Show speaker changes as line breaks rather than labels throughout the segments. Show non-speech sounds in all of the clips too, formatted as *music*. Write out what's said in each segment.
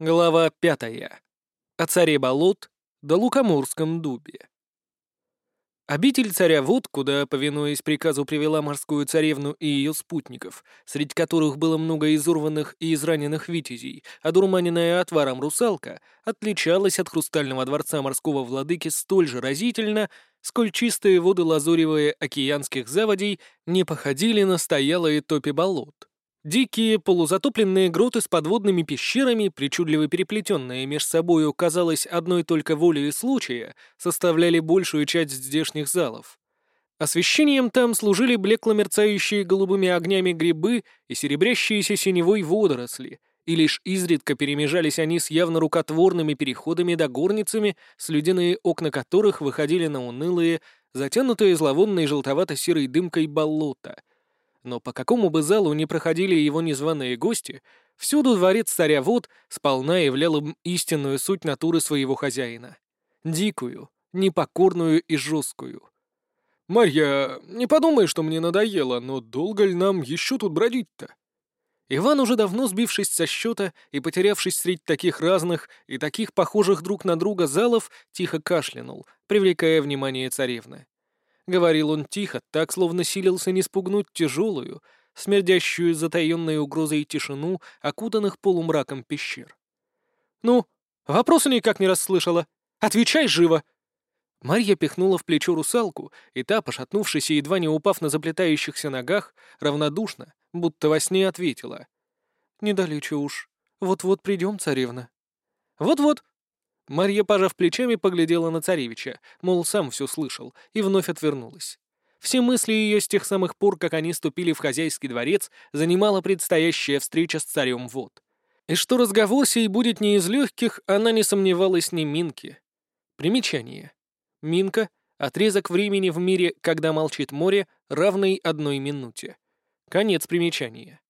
Глава пятая. О царе болот да Лукоморском дубе. Обитель царя Вод, куда, повинуясь приказу, привела морскую царевну и ее спутников, среди которых было много изорванных и израненных витязей, а дурманенная отваром русалка, отличалась от хрустального дворца морского владыки столь же разительно, сколь чистые воды лазуревые океанских заводей не походили на стоялые топи болот. Дикие, полузатопленные гроты с подводными пещерами, причудливо переплетенные меж собою, казалось, одной только волей случая, составляли большую часть здешних залов. Освещением там служили блекло мерцающие голубыми огнями грибы и серебрящиеся синевой водоросли, и лишь изредка перемежались они с явно рукотворными переходами до горницами, слюдяные окна которых выходили на унылые, затянутые зловонной желтовато-серой дымкой болота — но по какому бы залу ни проходили его незваные гости, всюду дворец царя Вод сполна являл им истинную суть натуры своего хозяина. Дикую, непокорную и жесткую. «Марья, не подумай, что мне надоело, но долго ли нам еще тут бродить-то?» Иван, уже давно сбившись со счета и потерявшись среди таких разных и таких похожих друг на друга залов, тихо кашлянул, привлекая внимание царевны. Говорил он тихо, так словно силился не спугнуть тяжелую, смердящую затаенной угрозой тишину, окутанных полумраком пещер. «Ну, вопроса никак не расслышала. Отвечай живо!» Марья пихнула в плечо русалку, и та, пошатнувшись и едва не упав на заплетающихся ногах, равнодушно, будто во сне ответила. «Недалече уж. Вот-вот придем, царевна». «Вот-вот», Марья, пожав плечами, поглядела на царевича, мол, сам все слышал, и вновь отвернулась. Все мысли ее с тех самых пор, как они ступили в хозяйский дворец, занимала предстоящая встреча с царем Вод. И что разговор сей будет не из легких, она не сомневалась ни Минки. Примечание. Минка — отрезок времени в мире, когда молчит море, равный одной минуте. Конец примечания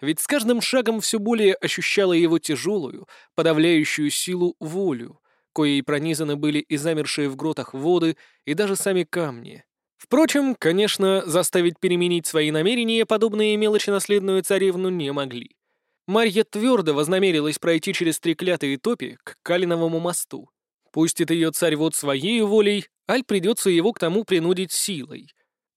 ведь с каждым шагом все более ощущала его тяжелую, подавляющую силу волю, коей пронизаны были и замершие в гротах воды, и даже сами камни. Впрочем, конечно, заставить переменить свои намерения подобные мелочи наследную царевну не могли. Марья твердо вознамерилась пройти через треклятые топи к Калиновому мосту. Пустит ее царь вот своей волей, аль придется его к тому принудить силой,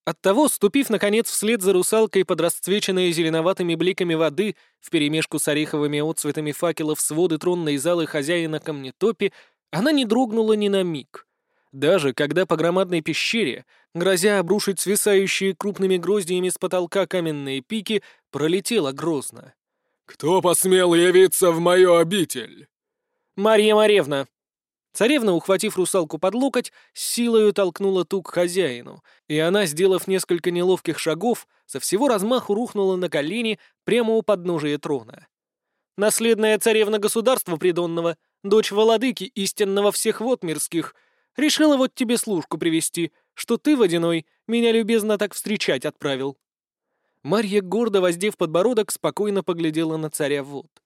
Оттого, ступив, наконец, вслед за русалкой под расцвеченные зеленоватыми бликами воды, вперемешку с ореховыми отцветами факелов своды тронной залы хозяина камнетопи, она не дрогнула ни на миг. Даже когда по громадной пещере, грозя обрушить свисающие крупными гроздьями с потолка каменные пики, пролетела грозно. «Кто посмел явиться в мою обитель?» «Марья Маревна», Царевна, ухватив русалку под локоть, силою толкнула ту к хозяину, и она, сделав несколько неловких шагов, со всего размаху рухнула на колени прямо у подножия трона. «Наследная царевна государства придонного, дочь владыки истинного всех вод мирских, решила вот тебе служку привести, что ты, водяной, меня любезно так встречать отправил». Марья, гордо воздев подбородок, спокойно поглядела на царя вод.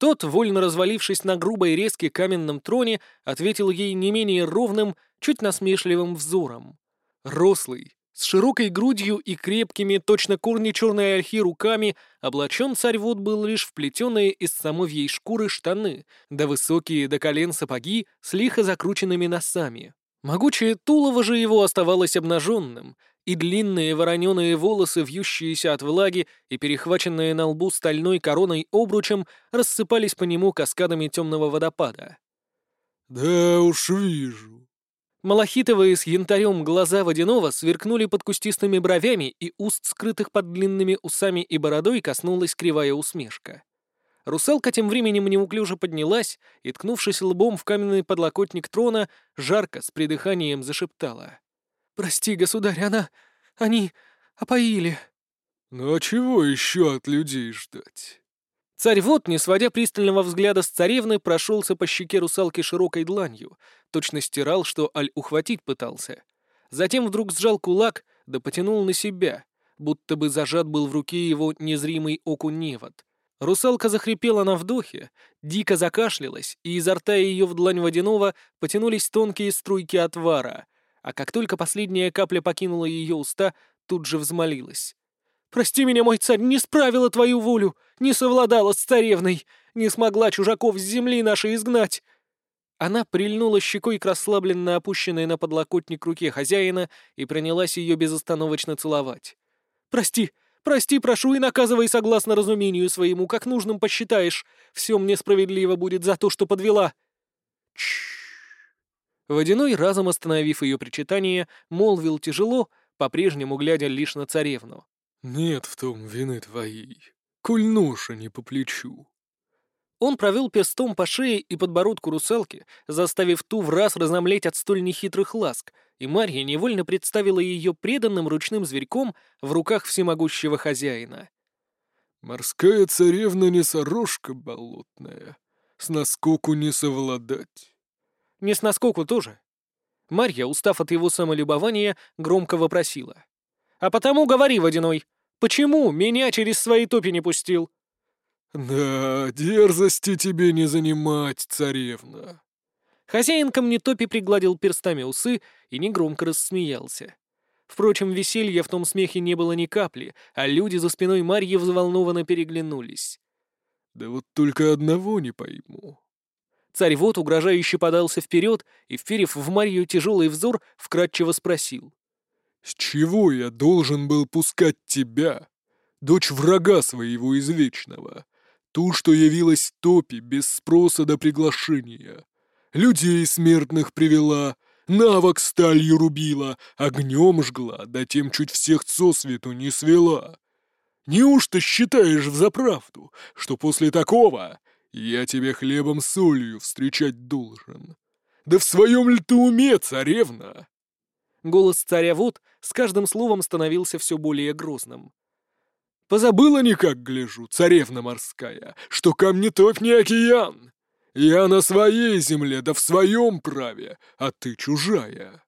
Тот, вольно развалившись на грубой резке каменном троне, ответил ей не менее ровным, чуть насмешливым взором. Рослый, с широкой грудью и крепкими, точно корни черной ольхи руками, облачен царь вод был лишь в плетеные из самовьей шкуры штаны, да высокие до колен сапоги с лихо закрученными носами. Могучее тулово же его оставалось обнаженным, и длинные вороненые волосы, вьющиеся от влаги и перехваченные на лбу стальной короной обручем, рассыпались по нему каскадами темного водопада.
«Да уж вижу».
Малахитовые с янтарем глаза водяного сверкнули под кустистыми бровями, и уст, скрытых под длинными усами и бородой, коснулась кривая усмешка. Русалка тем временем неуклюже поднялась и, ткнувшись лбом в каменный подлокотник трона, жарко, с придыханием зашептала. «Прости, государь, она... они... опоили».
«Ну а чего еще от людей ждать?»
Царь вот, не сводя пристального взгляда с царевны, прошелся по щеке русалки широкой дланью, точно стирал, что Аль ухватить пытался. Затем вдруг сжал кулак, да потянул на себя, будто бы зажат был в руке его незримый окунь-невод. Русалка захрипела на вдохе, дико закашлялась, и изо рта ее в длань водяного потянулись тонкие струйки отвара, а как только последняя капля покинула ее уста, тут же взмолилась. «Прости меня, мой царь, не справила твою волю, не совладала с царевной. Не смогла чужаков с земли нашей изгнать!» Она прильнула щекой к расслабленно опущенной на подлокотник руке хозяина и принялась ее безостановочно целовать. «Прости, прости, прошу, и наказывай согласно разумению своему, как нужным посчитаешь. Все мне справедливо будет за то, что подвела». Чш. Водяной, разом остановив ее причитание, молвил тяжело, по-прежнему глядя лишь на царевну.
«Нет в том вины твоей, коль ноша не по плечу».
Он провел перстом по шее и подбородку русалки, заставив ту в раз разомлеть от столь нехитрых ласк, и Марья невольно представила ее преданным ручным зверьком в руках всемогущего хозяина.
«Морская царевна не сорожка болотная, с наскоку не совладать».
«Не с наскоку тоже». Марья, устав от его самолюбования, громко вопросила. «А потому говори, Водяной, почему меня через свои топи не пустил?»
«Да, дерзости тебе не занимать, царевна».
Хозяин камнетопи пригладил перстами усы и негромко рассмеялся. Впрочем, веселья в том смехе не было ни капли, а люди за спиной Марьи взволнованно переглянулись.
«Да вот только одного не пойму».
Царь вот угрожающе подался вперед и, вперев в Марью тяжелый взор, вкратчиво спросил.
«С чего я должен был пускать тебя, дочь врага своего извечного, Ту, что явилась топи без спроса до приглашения. Людей смертных привела, навок сталью рубила, огнем жгла, да тем чуть всех сосвету не свела. Неужто считаешь взаправду, что после такого я тебе хлебом солью встречать должен? Да в своем ли ты уме, царевна?»
Голос царя вот с каждым словом становился все более грозным.
Позабыла никак, гляжу, царевна морская, что камнетопь не океан. Я на своей земле, да в своем праве, а ты чужая».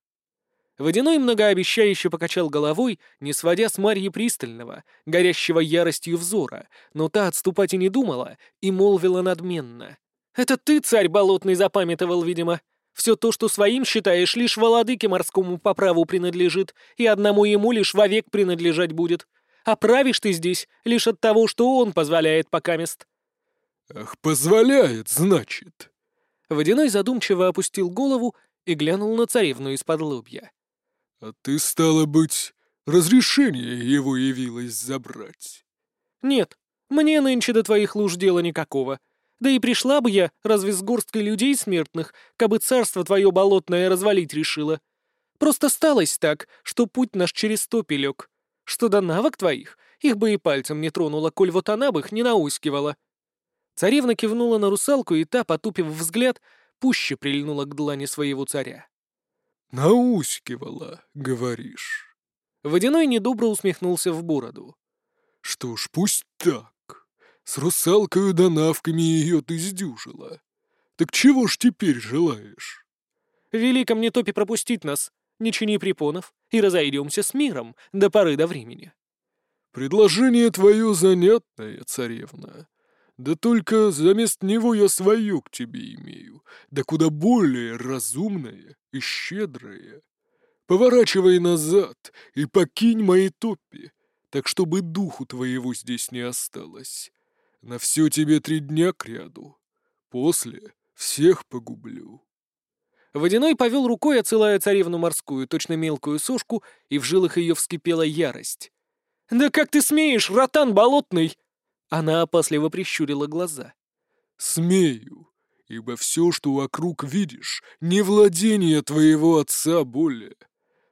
Водяной многообещающе покачал головой, не сводя с Марьи пристального, горящего яростью взора, но та отступать и не думала, и молвила надменно. «Это ты, царь болотный, запамятовал, видимо. Все то, что своим считаешь, лишь владыке морскому по праву принадлежит, и одному ему лишь вовек принадлежать будет а правишь ты здесь лишь от того, что он позволяет покамест».
«Ах, позволяет, значит?»
Водяной задумчиво опустил голову и глянул на царевну из-под лобья.
«А ты, стало быть, разрешение его явилось забрать?»
«Нет, мне нынче до твоих луж дела никакого. Да и пришла бы я, разве с горсткой людей смертных, кабы царство твое болотное развалить решила. Просто сталось так, что путь наш через топи лег. Что до навык твоих, их бы и пальцем не тронула, коль вот она бы их не наускивала». Царевна кивнула на русалку, и та, потупив взгляд, пуще прильнула к длани своего царя.
«Наускивала, говоришь?»
Водяной недобро усмехнулся в бороду.
«Что ж, пусть так. С русалкою да навками ее ты сдюжила. Так чего ж теперь желаешь?»
«Вели ко мне топи пропустить нас, не чини препонов, и разойдемся с миром до поры до времени».
«Предложение твое занятное, царевна. Да только замест него я свое к тебе имею, да куда более разумное и щедрое. Поворачивай назад и покинь мои топи, так чтобы духу твоего здесь не осталось. На все тебе три дня кряду. После всех погублю».
Водяной повел рукой, отсылая царевну морскую, точно мелкую сушку, и в жилах ее вскипела ярость. «Да как ты смеешь, ротан болотный!» Она опасливо прищурила глаза.
«Смею, ибо все, что вокруг видишь, не владение твоего отца более.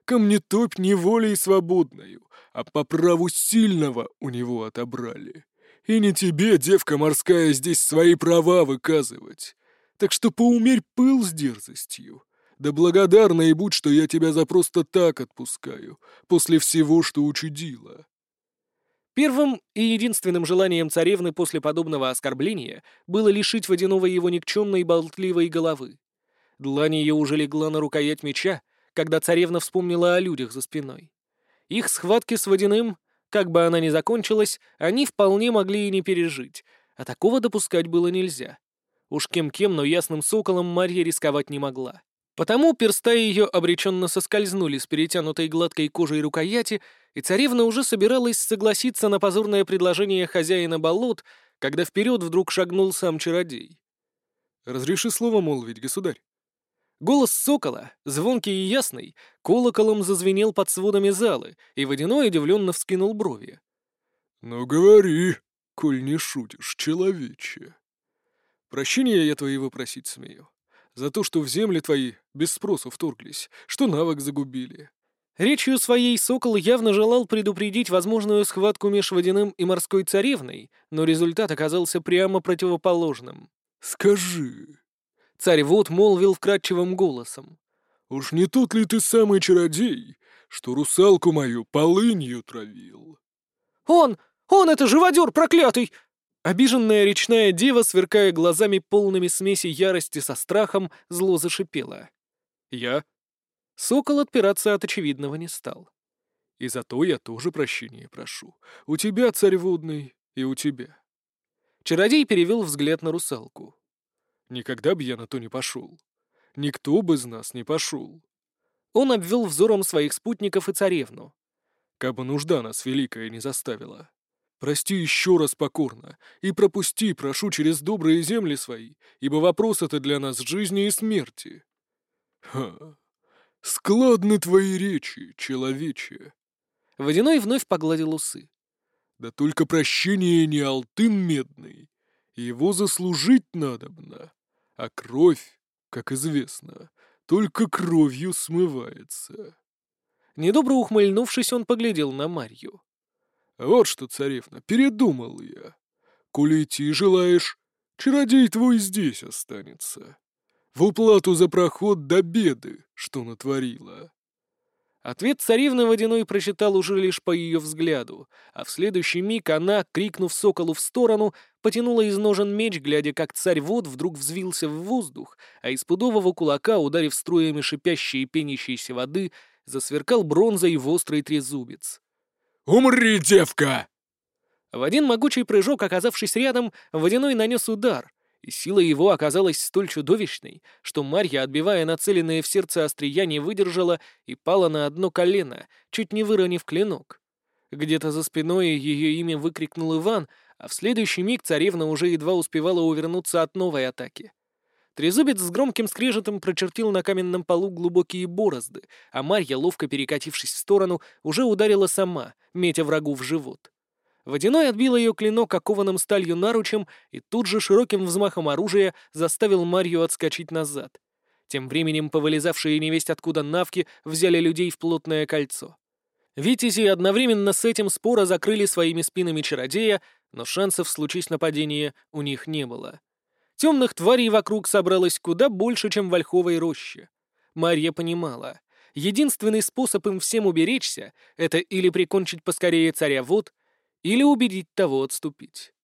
Камнетопь не волей свободною, а по праву сильного у него отобрали. И не тебе, девка морская, здесь свои права выказывать. Так что поумерь пыл с дерзостью. Да благодарна и будь, что я тебя за просто так отпускаю, после всего, что учудила».
Первым и единственным желанием царевны после подобного оскорбления было лишить водяного его никчемной болтливой головы. Длань ее уже легла на рукоять меча, когда царевна вспомнила о людях за спиной. Их схватки с водяным, как бы она ни закончилась, они вполне могли и не пережить, а такого допускать было нельзя. Уж кем-кем, но ясным соколом Марья рисковать не могла. Потому перста ее обреченно соскользнули с перетянутой гладкой кожей рукояти, и царевна уже собиралась согласиться на позорное предложение хозяина болот, когда вперед вдруг шагнул сам чародей.
«Разреши слово молвить, государь».
Голос сокола, звонкий и ясный, колоколом зазвенел под сводами залы, и Водяной удивленно вскинул брови.
«Ну говори, коль не шутишь, человече». «Прощения я твоего просить смею. За то, что в земли твои без спросу вторглись, что навык загубили».
Речью своей сокол явно желал предупредить возможную схватку меж водяным и морской царевной, но результат оказался прямо противоположным.
«Скажи,
Царь Вод молвил вкрадчивым голосом.
«Уж не тот ли ты самый чародей, что русалку мою полынью травил?»
«Он! Он это живодер проклятый!» Обиженная речная дева, сверкая глазами полными смеси ярости со страхом, зло зашипела.
«Я?»
Сокол отпираться от очевидного не стал.
«И зато я тоже прощения прошу. У тебя, царь водный, и у тебя».
Чародей перевел взгляд на русалку.
Никогда бы я на то не пошел. Никто бы из нас не пошел.
Он обвел взором своих спутников и царевну.
Кабы нужда нас великая не заставила. Прости еще раз покорно и пропусти, прошу, через добрые земли свои, ибо вопрос это для нас жизни и смерти. Ха, складны твои речи, человече.
Водяной вновь погладил усы.
Да только прощение не алтын медный, его заслужить надобно а кровь, как известно, только кровью смывается.
Недобро ухмыльнувшись, он поглядел на Марью.
«Вот что, царевна, передумал я. Коли идти желаешь, чародей твой здесь останется. В уплату за проход до беды, что натворила».
Ответ царевны Водяной прочитал уже лишь по ее взгляду, а в следующий миг она, крикнув соколу в сторону, потянула из ножен меч, глядя, как царь вод вдруг взвился в воздух, а из пудового кулака, ударив струями шипящей и пенящейся воды, засверкал бронзой в острый трезубец.
«Умри, девка!»
В один могучий прыжок, оказавшись рядом, Водяной нанес удар, и сила его оказалась столь чудовищной, что Марья, отбивая нацеленные в сердце острия, не выдержала и пала на одно колено, чуть не выронив клинок. Где-то за спиной ее имя выкрикнул Иван, а в следующий миг царевна уже едва успевала увернуться от новой атаки. Трезубец с громким скрежетом прочертил на каменном полу глубокие борозды, а Марья, ловко перекатившись в сторону, уже ударила сама, метя врагу в живот. Водяной отбил ее клинок окованным сталью наручем и тут же широким взмахом оружия заставил Марью отскочить назад. Тем временем повылезавшие невесть откуда навки взяли людей в плотное кольцо. Витязи одновременно с этим споро закрыли своими спинами чародея, но шансов случись нападение у них не было. Темных тварей вокруг собралось куда больше, чем в ольховой роще. Марья понимала, единственный способ им всем уберечься — это или прикончить поскорее царя вод, или убедить того отступить.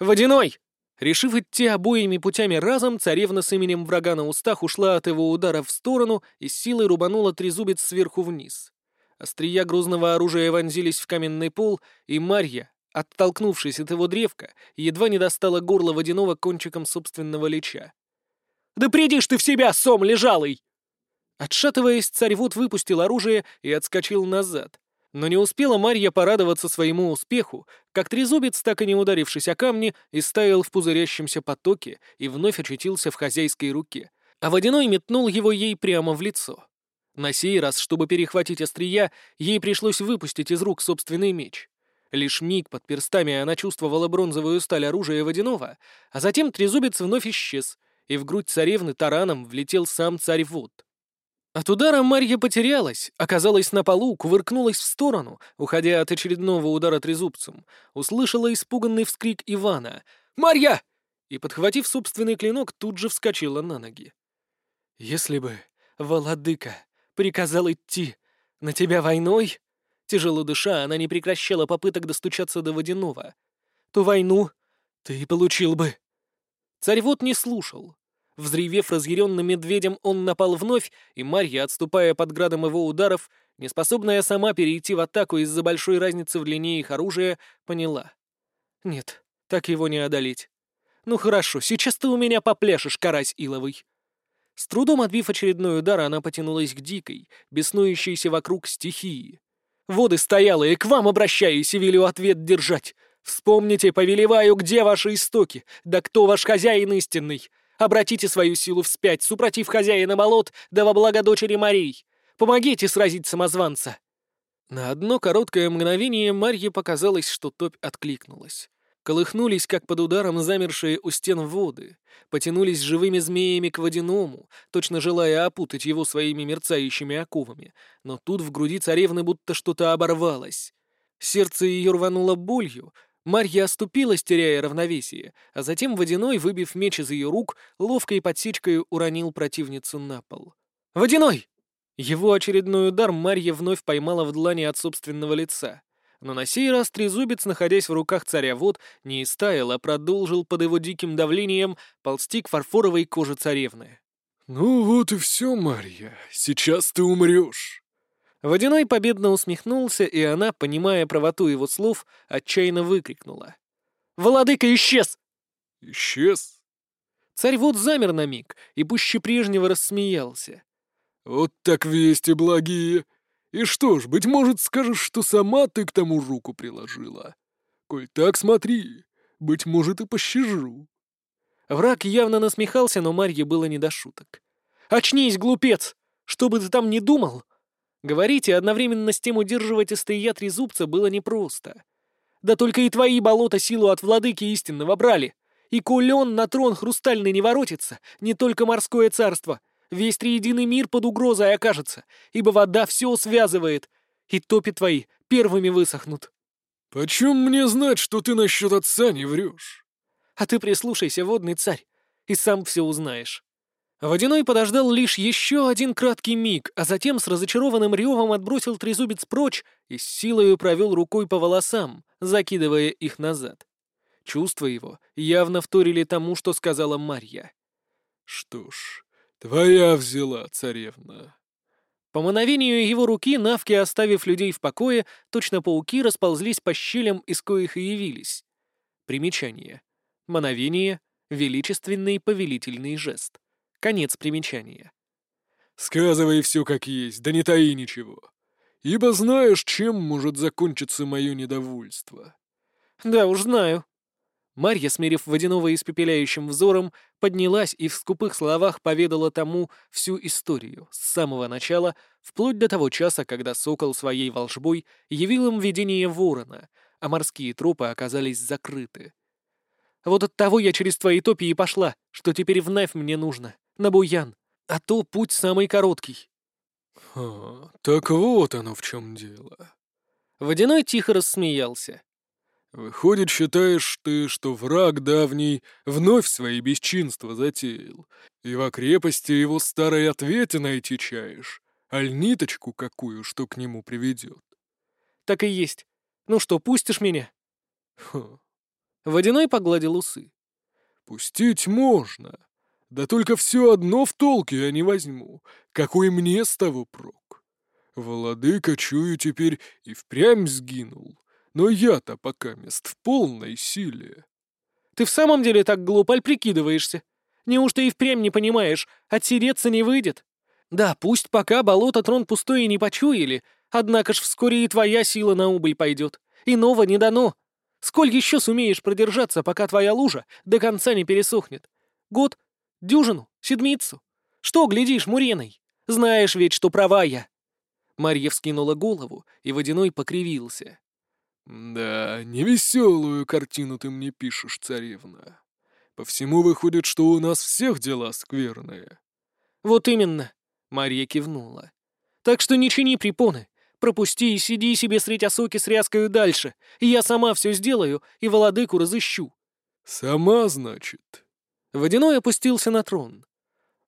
«Водяной!» Решив идти обоими путями разом, царевна с именем врага на устах ушла от его удара в сторону и силой рубанула трезубец сверху вниз. Острия грузного оружия вонзились в каменный пол, и Марья, оттолкнувшись от его древка, едва не достала горло водяного кончиком собственного леча. «Да придишь ты в себя, сом лежалый!» Отшатываясь, царь вот выпустил оружие и отскочил назад, но не успела Марья порадоваться своему успеху, как трезубец, так и не ударившись о камни, истаял в пузырящемся потоке и вновь очутился в хозяйской руке, а водяной метнул его ей прямо в лицо. На сей раз, чтобы перехватить острия, ей пришлось выпустить из рук собственный меч. Лишь миг под перстами она чувствовала бронзовую сталь оружия водяного, а затем трезубец вновь исчез, и в грудь царевны тараном влетел сам царь Вод. От удара Марья потерялась, оказалась на полу, кувыркнулась в сторону, уходя от очередного удара трезубцем, услышала испуганный вскрик Ивана «Марья!» и, подхватив собственный клинок, тут же вскочила на ноги. «Если бы, Володыка, приказал идти на тебя войной...» Тяжело дыша, она не прекращала попыток достучаться до водяного. «То войну ты получил бы...» Царь вот не слушал, Взревев разъяренным медведем, он напал вновь, и Марья, отступая под градом его ударов, неспособная сама перейти в атаку из-за большой разницы в длине их оружия, поняла. Нет, так его не одолеть. Ну хорошо, сейчас ты у меня попляшешь, карась иловый. С трудом отбив очередной удар, она потянулась к дикой, беснующейся вокруг стихии. «Воды стояла, и к вам обращаюсь и велю ответ держать. Вспомните, повелеваю, где ваши истоки, да кто ваш хозяин истинный. Обратите свою силу вспять, супротив хозяина болот, да во благо дочери Марий. Помогите сразить самозванца!» На одно короткое мгновение Марье показалось, что топь откликнулась. Колыхнулись, как под ударом замершие у стен воды, потянулись живыми змеями к водяному, точно желая опутать его своими мерцающими оковами, но тут в груди царевны будто что-то оборвалось. Сердце ее рвануло болью, Марья оступилась, теряя равновесие, а затем Водяной, выбив меч из ее рук, ловкой подсечкой уронил противницу на пол. «Водяной!» Его очередной удар Марья вновь поймала в длани от собственного лица. Но на сей раз трезубец, находясь в руках царя вод, не истаял, а продолжил под его диким давлением ползти к фарфоровой коже царевны.
«Ну вот и все, Марья, сейчас ты умрешь».
Водяной победно усмехнулся, и она, понимая правоту его слов, отчаянно выкрикнула. «Владыка исчез!»
«Исчез?»
Царь вот замер на миг и пуще прежнего рассмеялся.
«Вот так вести благие! И что ж, быть может, скажешь, что сама ты к тому руку приложила? Коль так, смотри, быть может, и пощажу».
Враг явно насмехался, но Марье было не до шуток. «Очнись, глупец! Что бы ты там ни думал!» Говорить и одновременно с тем удерживать острия трезубца было непросто. Да только и твои болота силу от владыки истинного брали. И коль на трон хрустальный не воротится, не только морское царство — Весь триединый мир под угрозой окажется, ибо вода все связывает, и топи твои первыми высохнут.
Почем мне знать, что ты насчет отца не врешь?
А ты прислушайся, водный царь, и сам все узнаешь. Водяной подождал лишь еще один краткий миг, а затем с разочарованным ревом отбросил трезубец прочь и с силою провел рукой по волосам, закидывая их назад. Чувства его явно вторили тому, что сказала Марья.
«Что ж, «Твоя взяла, царевна».
По мановению его руки навки, оставив людей в покое, точно пауки расползлись по щелям, из коих и явились. Примечание. Мановение — величественный повелительный жест. Конец примечания.
«Сказывай все как есть, да не таи ничего. Ибо знаешь, чем может закончиться мое недовольство».
«Да уж знаю», Марья, смерив водяного испепеляющим взором, поднялась и в скупых словах поведала тому всю историю, с самого начала, вплоть до того часа, когда сокол своей волшбой явил им видение ворона, а морские тропы оказались закрыты. «Вот от того я через твои топи и пошла, что теперь вновь мне нужно, на Буян, а то путь самый короткий».
«Ха, так вот оно в чем дело».
Водяной тихо рассмеялся.
«Выходит, считаешь ты, что враг давний вновь свои бесчинства затеял, и во крепости его старой ответе найти чаешь, аль ниточку какую, что к нему приведет?»
«Так и есть. Ну что, пустишь меня?»
«Хм».
Водяной погладил усы.
«Пустить можно. Да только все одно в толке я не возьму. Какой мне с того прок? Владыка, чую, теперь и впрямь сгинул. Но я-то пока мест в полной силе.
Ты в самом деле так глупо, аль прикидываешься? Неужто и впрямь не понимаешь, отсидеться не выйдет? Да, пусть пока болото трон пустое не почуяли, однако ж вскоре и твоя сила на убыль пойдет. Иного не дано. Сколь еще сумеешь продержаться, пока твоя лужа до конца не пересохнет? Год? Дюжину? Седмицу? Что глядишь, Муреной? Знаешь ведь, что права я. Марья вскинула голову, и Водяной покривился.
«Да, невеселую картину ты мне пишешь, царевна. По всему выходит, что у нас всех дела скверные».
«Вот именно», — Марья кивнула. «Так что не чини препоны. Пропусти и сиди себе средь осоки с ряскою дальше, я сама все сделаю и владыку разыщу».
«Сама, значит?»
Водяной опустился на трон.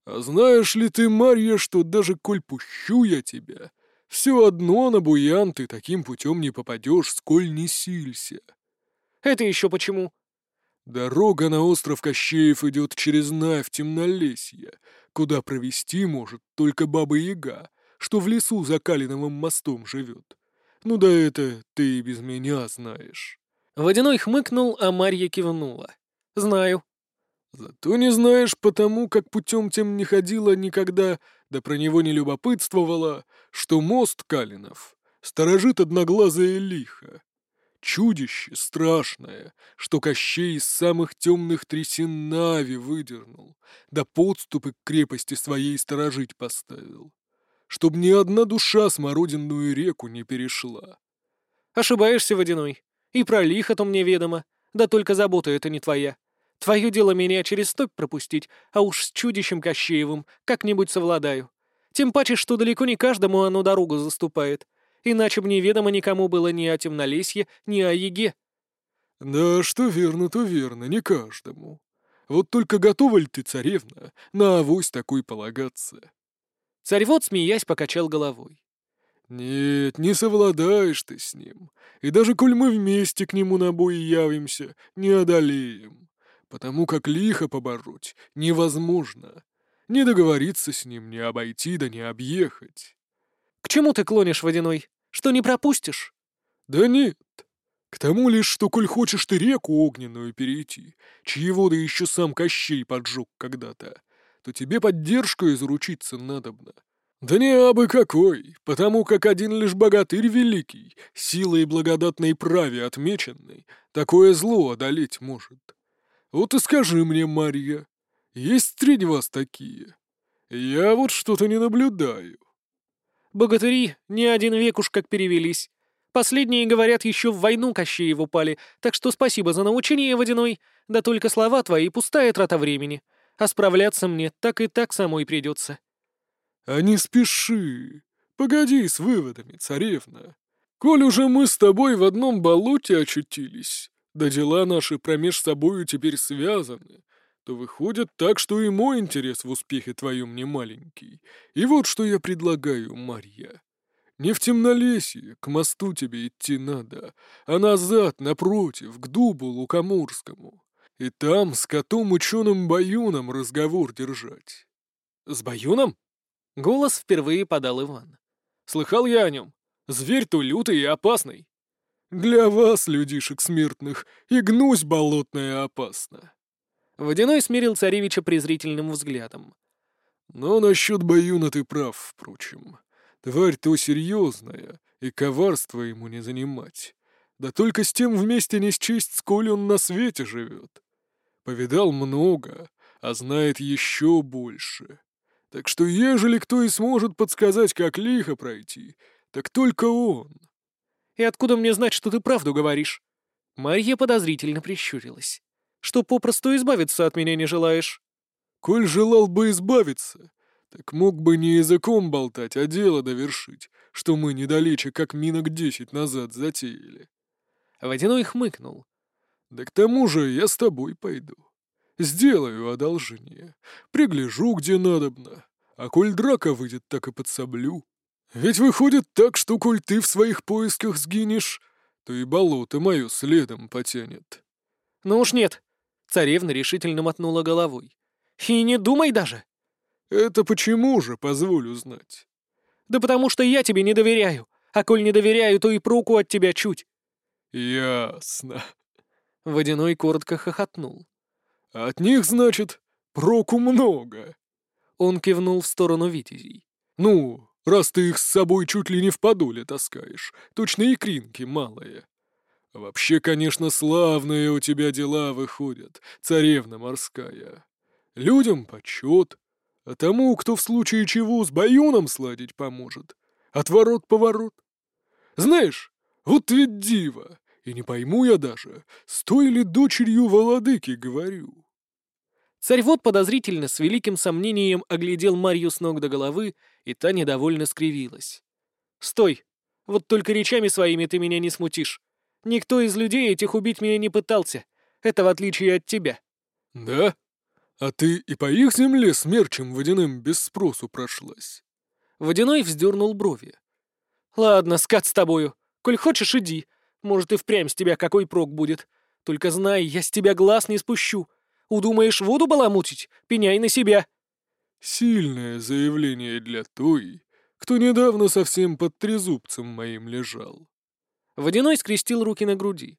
«А знаешь ли ты, Марья, что даже коль пущу я тебя, все одно на буян ты таким путем не попадешь, сколь не силься.
Это еще почему?
Дорога на остров Кощеев идет через Навь темнолесье, куда провести может только Баба-Яга, что в лесу за Калиновым мостом живет. Ну да это ты и без меня знаешь.
Водяной хмыкнул, а Марья кивнула. Знаю.
Зато не знаешь потому, как путем тем не ходила никогда, да про него не любопытствовала, что мост Калинов сторожит одноглазая лиха. Чудище страшное, что Кощей из самых темных трясин Нави выдернул, да подступы к крепости своей сторожить поставил. Чтоб ни одна душа смородинную реку не перешла.
Ошибаешься, Водяной. И про лихо-то мне ведомо. Да только забота это не твоя. Твое дело меня через стопь пропустить, а уж с чудищем Кощеевым как-нибудь совладаю. Тем паче, что далеко не каждому оно дорогу заступает иначе б неведомо никому было ни о темнолесье, ни о еге.
Да, что верно, то верно, не каждому. Вот только готова ли ты, царевна, на авось такой полагаться?
Царевод, смеясь, покачал головой.
«Нет, не совладаешь ты с ним. И даже коль мы вместе к нему на бой явимся, не одолеем. Потому как лихо побороть невозможно. Не договориться с ним, не обойти да не объехать».
«К чему ты клонишь, Водяной? Что не пропустишь?»
«Да нет. К тому лишь, что коль хочешь ты реку огненную перейти, чьи воды еще сам Кощей поджег когда-то, то тебе поддержкой заручиться надобно. Да не абы какой, потому как один лишь богатырь великий, силой благодатной праве отмеченный, такое зло одолеть может. Вот и скажи мне, Марья, есть среди вас такие? Я вот что-то не наблюдаю.
Богатыри не один век уж как перевелись. Последние, говорят, еще в войну Кощееву пали, так что спасибо за научение, Водяной. Да только слова твои — пустая трата времени. А справляться мне так и так самой придется.
А не спеши. Погоди с выводами, царевна. Коль уже мы с тобой в одном болоте очутились, да дела наши промеж собою теперь связаны, то выходит так, что и мой интерес в успехе твоем не маленький. И вот что я предлагаю, Марья. Не в темнолесье, к мосту тебе идти надо, а назад, напротив, к дубу лукоморскому. И там с котом-ученым Баюном разговор держать.
С Баюном? Голос впервые подал Иван. Слыхал я о нем. Зверь-то лютый и опасный.
Для вас, людишек смертных, и гнусь болотная опасна.
Водяной смирил царевича презрительным взглядом.
«Но насчет Баюна ты прав, впрочем. Тварь то серьезная, и коварство ему не занимать. Да только с тем вместе не счесть, сколь он на свете живет. Повидал много, а знает еще больше. Так что ежели кто и сможет подсказать, как лихо пройти, так только он».
«И откуда мне знать, что ты правду говоришь?» Марья подозрительно прищурилась что попросту избавиться от меня не желаешь».
«Коль желал бы избавиться, так мог бы не языком болтать, а дело довершить, что мы недалече, как минок десять назад затеяли».
Водяной хмыкнул.
«Да к тому же я с тобой пойду. Сделаю одолжение. Пригляжу, где надобно. А коль драка выйдет, так и подсоблю. Ведь выходит так, что коль ты в своих поисках сгинешь, то и болото мое следом потянет».
«Ну уж нет. Царевна решительно мотнула головой. «И не думай даже!»
«Это почему же, позволю знать?»
«Да потому что я тебе не доверяю, а коль не доверяю, то и проку от тебя чуть».
«Ясно». *laughs*
Водяной коротко хохотнул.
«От них, значит, проку много?»
Он кивнул в сторону витязей.
«Ну, раз ты их с собой чуть ли не в подоле таскаешь, точно икринки малые. «Вообще, конечно, славные у тебя дела выходят, царевна морская. Людям почет, а тому, кто в случае чего с баюном сладить поможет, отворот-поворот. Знаешь, вот ведь диво, и не пойму я даже, с той ли дочерью Володыки говорю».
Царь-вод подозрительно с великим сомнением оглядел Марью с ног до головы, и та недовольно скривилась. «Стой! Вот только речами своими ты меня не смутишь. Никто из людей этих убить меня не пытался. Это в отличие от тебя».
«Да? А ты и по их земле смерчем водяным без спросу прошлась?»
Водяной вздернул брови. «Ладно, скат с тобою. Коль хочешь, иди. Может, и впрямь с тебя какой прок будет. Только знай, я с тебя глаз не спущу. Удумаешь воду баламутить? Пеняй на себя».
«Сильное заявление для той, кто недавно совсем под трезубцем моим лежал.
Водяной скрестил руки на груди.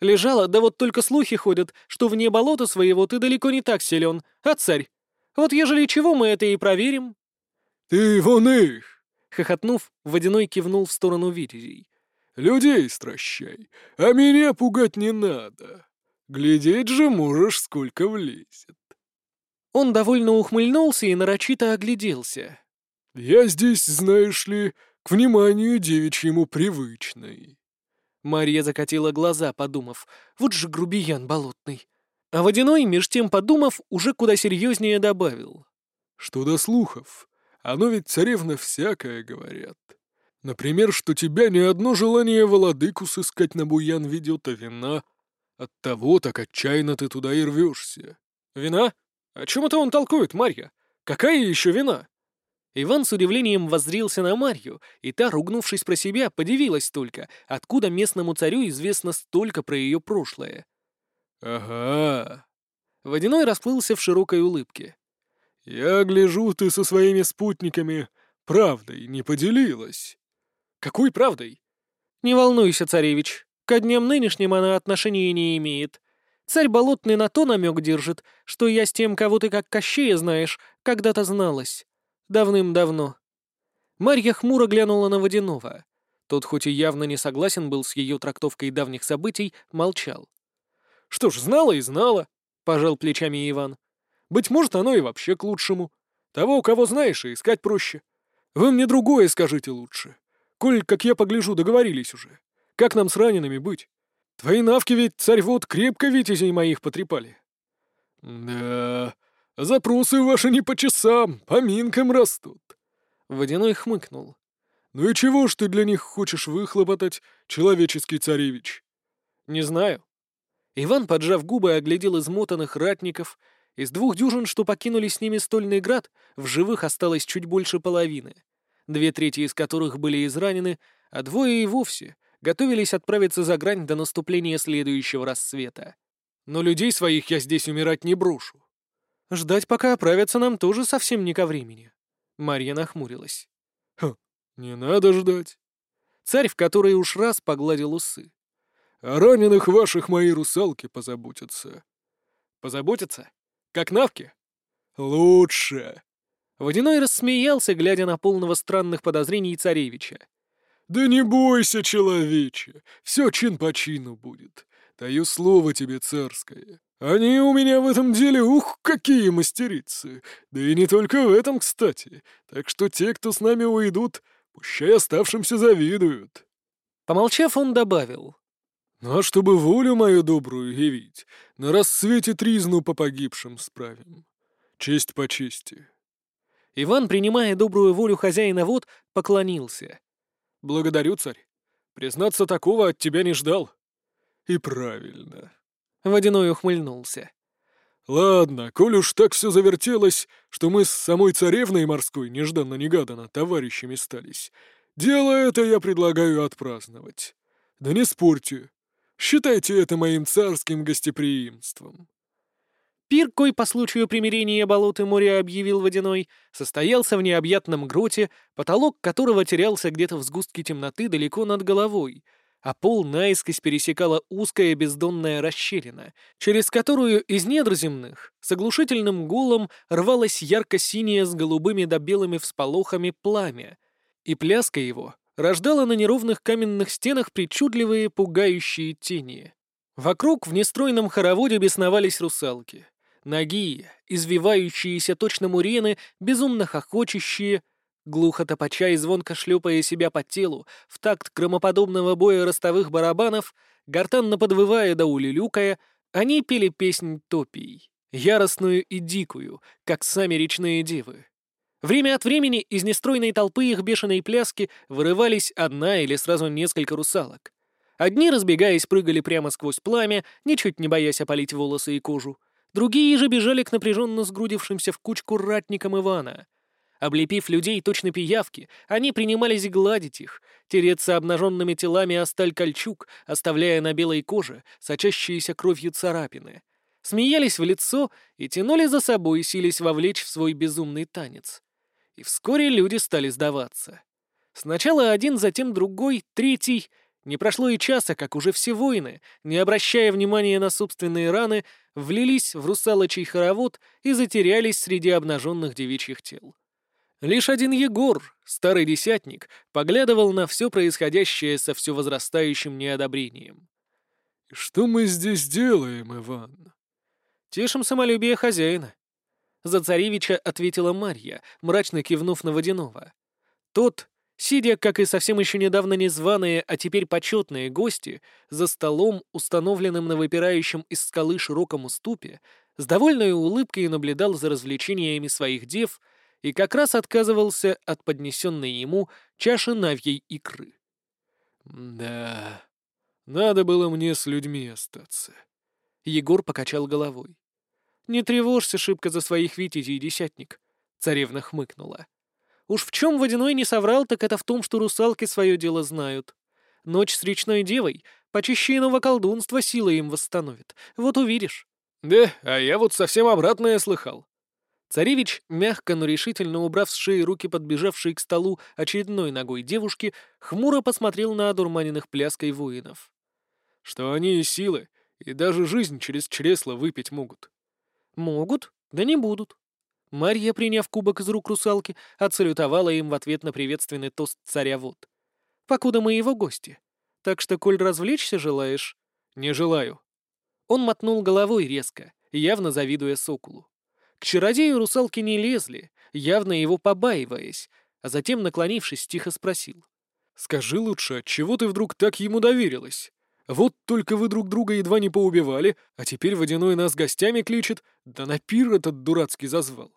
Лежала, да вот только слухи ходят, что вне болота своего ты далеко не так силен, а царь. Вот ежели чего, мы это и проверим.
«Ты вон их!»
Хохотнув, Водяной кивнул в сторону витязей.
Людей стращай, а меня пугать не надо. Глядеть же можешь, сколько влезет».
Он довольно ухмыльнулся и нарочито огляделся.
«Я здесь, знаешь ли, к вниманию девичьему привычный».
Марья закатила глаза, подумав, вот же грубиян болотный. А Водяной, меж тем подумав, уже куда серьезнее добавил.
«Что до слухов? Оно ведь царевна всякое говорят. Например, что тебя ни одно желание владыку сыскать на буян ведет, а вина. Оттого так отчаянно ты туда и рвешься».
«Вина? О чем это он толкует, Марья? Какая еще вина?» Иван с удивлением воззрился на Марью, и та, ругнувшись про себя, подивилась только, откуда местному царю известно столько про ее прошлое.
«Ага».
Водяной расплылся в широкой улыбке.
«Я гляжу, ты со своими спутниками правдой не поделилась».
«Какой правдой?» «Не волнуйся, царевич, ко дням нынешним она отношения не имеет. Царь Болотный на то намек держит, что я с тем, кого ты как Кощея знаешь, когда-то зналась. Давным-давно. Марья хмуро глянула на Водянова. Тот, хоть и явно не согласен был с ее трактовкой давних событий, молчал. «Что ж, знала и знала», — пожал плечами Иван. «Быть может, оно и вообще к лучшему. Того, кого знаешь, и искать проще. Вы мне другое скажите лучше. Коль, как я погляжу, договорились уже. Как нам с ранеными быть? Твои навки ведь, царь вот, крепко витязей моих потрепали».
«Да, Запросы ваши не по часам, по минкам растут».
Водяной хмыкнул.
«Ну и чего ж ты для них хочешь выхлопотать, человеческий царевич?»
«Не знаю». Иван, поджав губы, оглядел измотанных ратников. Из двух дюжин, что покинули с ними стольный град, в живых осталось чуть больше половины. Две трети из которых были изранены, а двое и вовсе готовились отправиться за грань до наступления следующего рассвета. Но людей своих я здесь умирать не брошу. Ждать, пока оправятся, нам тоже совсем не ко времени. Марья нахмурилась.
Хм, не надо ждать.
Царь в который уж раз погладил усы.
О раненых ваших мои русалки позаботятся.
Позаботятся? Как навки?
Лучше.
Водяной рассмеялся, глядя на полного странных подозрений царевича.
«Да не бойся, человече, все чин по чину будет. Даю слово тебе царское. Они у меня в этом деле, ух, какие мастерицы! Да и не только в этом, кстати. Так что те, кто с нами уйдут, пущай оставшимся завидуют».
Помолчав, он добавил.
«Ну а чтобы волю мою добрую явить, на рассвете тризну по погибшим справим. Честь по чести».
Иван, принимая добрую волю хозяина вод, поклонился.
«Благодарю, царь. Признаться, такого от тебя не ждал». «И правильно»,
Водяной ухмыльнулся.
«Ладно, коль уж так все завертелось, что мы с самой царевной морской нежданно-негаданно товарищами стались, дело это я предлагаю отпраздновать. Да не спорьте, считайте это моим царским гостеприимством».
Пир, кой по случаю примирения болот и моря объявил Водяной, состоялся в необъятном гроте, потолок которого терялся где-то в сгустке темноты далеко над головой — а пол наискось пересекала узкая бездонная расщелина, через которую из недр земных с оглушительным гулом рвалось ярко-синее с голубыми да белыми всполохами пламя, и пляска его рождала на неровных каменных стенах причудливые пугающие тени. Вокруг в нестройном хороводе бесновались русалки. Ноги, извивающиеся точно мурены, безумно хохочущие — Глухо топача и звонко шлепая себя по телу, в такт громоподобного боя ростовых барабанов, гортанно подвывая да улюлюкая, они пели песнь топий, яростную и дикую, как сами речные девы. Время от времени из нестройной толпы их бешеной пляски вырывались одна или сразу несколько русалок. Одни, разбегаясь, прыгали прямо сквозь пламя, ничуть не боясь опалить волосы и кожу. Другие же бежали к напряженно сгрудившимся в кучку ратникам Ивана. Облепив людей точно пиявки, они принимались гладить их, тереться обнаженными телами о сталь кольчуг, оставляя на белой коже сочащиеся кровью царапины. Смеялись в лицо и тянули за собой, сились вовлечь в свой безумный танец. И вскоре люди стали сдаваться. Сначала один, затем другой, третий. Не прошло и часа, как уже все воины, не обращая внимания на собственные раны, влились в русалочий хоровод и затерялись среди обнаженных девичьих тел. Лишь один Егор, старый десятник, поглядывал на все происходящее со все возрастающим неодобрением.
«Что мы здесь делаем, Иван?»
«Тешим самолюбие хозяина». За царевича ответила Марья, мрачно кивнув на водяного. Тот, сидя, как и совсем еще недавно незваные, а теперь почетные гости, за столом, установленным на выпирающем из скалы широком уступе, с довольной улыбкой наблюдал за развлечениями своих дев и как раз отказывался от поднесенной ему чаши навьей икры.
«Да, надо было мне с людьми остаться».
Егор покачал головой. «Не тревожься шибко за своих витязей, десятник», — царевна хмыкнула. «Уж в чем водяной не соврал, так это в том, что русалки свое дело знают. Ночь с речной девой почище иного колдунства сила им восстановит. Вот увидишь».
«Да, а я вот совсем обратное слыхал».
Царевич, мягко, но решительно убрав с шеи руки подбежавшей к столу очередной ногой девушки, хмуро посмотрел на одурманенных пляской воинов.
«Что они и силы, и даже жизнь через чресло выпить могут».
«Могут, да не будут». Марья, приняв кубок из рук русалки, отсалютовала им в ответ на приветственный тост царя вод. «Покуда мы его гости. Так что, коль развлечься желаешь...»
«Не желаю».
Он мотнул головой резко, явно завидуя соколу. К чародею русалки не лезли, явно его побаиваясь, а затем, наклонившись, тихо спросил.
«Скажи лучше, чего ты вдруг так ему доверилась? Вот только вы друг друга едва не поубивали, а теперь водяной нас гостями кличет, да на пир этот дурацкий зазвал.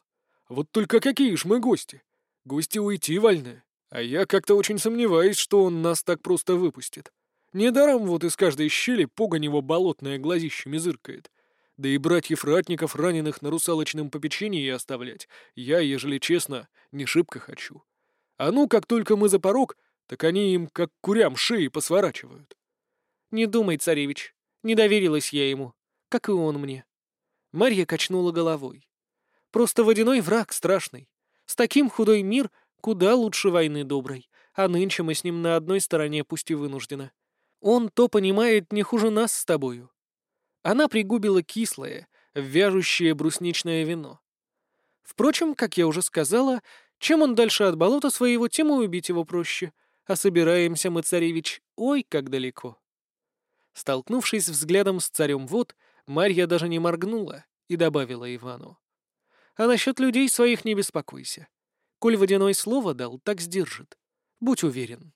Вот только какие ж мы гости? Гости уйти вольны, а я как-то очень сомневаюсь, что он нас так просто выпустит. Недаром вот из каждой щели погонь его болотное глазищами зыркает. Да и братьев-ратников, раненых на русалочном попечении оставлять, я, ежели честно, не шибко хочу. А ну, как только мы за порог, так они им, как курям, шеи посворачивают.
«Не думай, царевич, не доверилась я ему, как и он мне». Марья качнула головой. «Просто водяной враг страшный. С таким худой мир куда лучше войны доброй, а нынче мы с ним на одной стороне, пусть и вынуждена. Он то понимает не хуже нас с тобою». Она пригубила кислое, вяжущее брусничное вино. Впрочем, как я уже сказала, чем он дальше от болота своего, тем и убить его проще. А собираемся мы, царевич, ой, как далеко. Столкнувшись взглядом с царем вод, Марья даже не моргнула и добавила Ивану. «А насчет людей своих не беспокойся. Коль водяной слово дал, так сдержит. Будь уверен».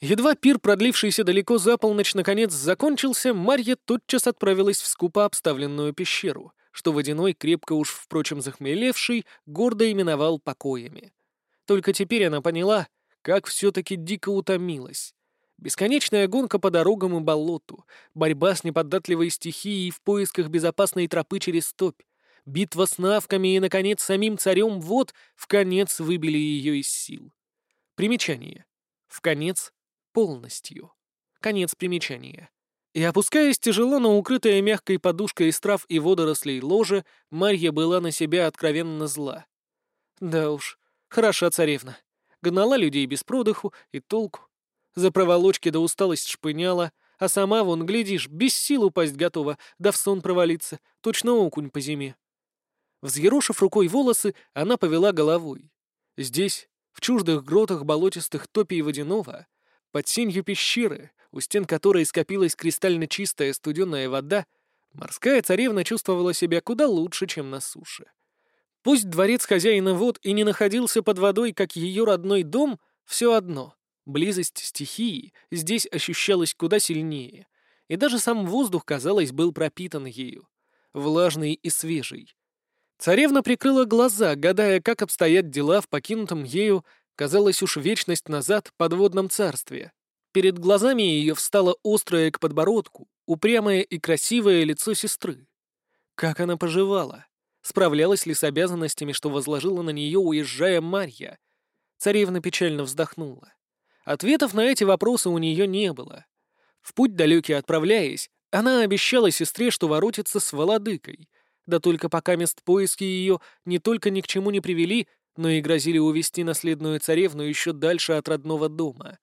Едва пир, продлившийся далеко за полночь, наконец закончился, Марья тотчас отправилась в скупо обставленную пещеру, что водяной, крепко уж, впрочем, захмелевший, гордо именовал покоями. Только теперь она поняла, как все-таки дико утомилась. Бесконечная гонка по дорогам и болоту, борьба с неподатливой стихией в поисках безопасной тропы через топь, битва с навками и, наконец, самим царем вот в конец выбили ее из сил. Примечание. В конец полностью. Конец примечания. И опускаясь тяжело на укрытое мягкой подушкой из трав и водорослей ложе, Марья была на себя откровенно зла. Да уж, хороша царевна. Гнала людей без продыху и толку. За проволочки до усталость шпыняла, а сама, вон, глядишь, без сил упасть готова, да в сон провалиться, точно окунь по зиме. Взъерошив рукой волосы, она повела головой. Здесь, в чуждых гротах болотистых топий водяного, под сенью пещеры, у стен которой скопилась кристально чистая студеная вода, морская царевна чувствовала себя куда лучше, чем на суше. Пусть дворец хозяина вод и не находился под водой, как ее родной дом, все одно. Близость стихии здесь ощущалась куда сильнее, и даже сам воздух, казалось, был пропитан ею, влажный и свежий. Царевна прикрыла глаза, гадая, как обстоят дела в покинутом ею, казалось уж вечность назад, подводном царстве. Перед глазами ее встало острое к подбородку, упрямое и красивое лицо сестры. Как она поживала? Справлялась ли с обязанностями, что возложила на нее, уезжая Марья? Царевна печально вздохнула. Ответов на эти вопросы у нее не было. В путь далекий отправляясь, она обещала сестре, что воротится с Володыкой, да только пока мест поиски ее не только ни к чему не привели, но и грозили увести наследную царевну еще дальше от родного дома.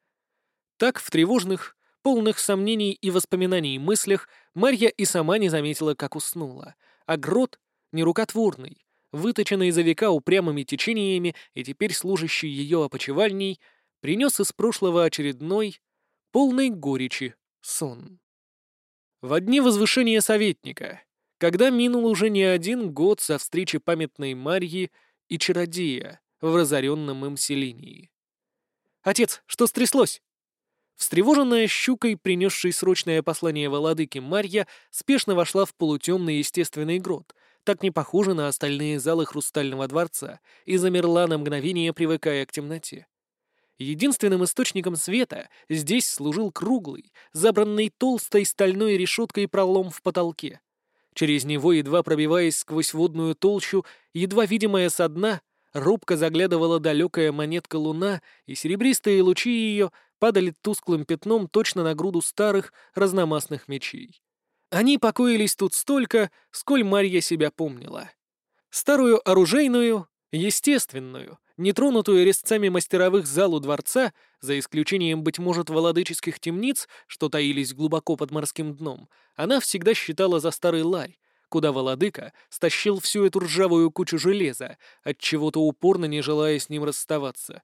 Так, в тревожных, полных сомнений и воспоминаний мыслях, Марья и сама не заметила, как уснула, а грот, нерукотворный, выточенный за века упрямыми течениями и теперь служащий ее опочивальней, принес из прошлого очередной, полный горечи, сон. В дни возвышения советника, когда минул уже не один год со встречи памятной Марьи и чародея в разоренном им селении. «Отец, что стряслось?» Встревоженная щукой, принесшей срочное послание Володыке Марья, спешно вошла в полутемный естественный грот, так не похожий на остальные залы Хрустального дворца, и замерла на мгновение, привыкая к темноте. Единственным источником света здесь служил круглый, забранный толстой стальной решеткой пролом в потолке. Через него, едва пробиваясь сквозь водную толщу, едва видимая со дна, робко заглядывала далекая монетка луна, и серебристые лучи ее падали тусклым пятном точно на груду старых разномастных мечей. Они покоились тут столько, сколь Марья себя помнила. Старую оружейную, естественную, нетронутую резцами мастеровых залу дворца, за исключением, быть может, владыческих темниц, что таились глубоко под морским дном, она всегда считала за старый ларь, куда Володыка стащил всю эту ржавую кучу железа, от чего то упорно не желая с ним расставаться.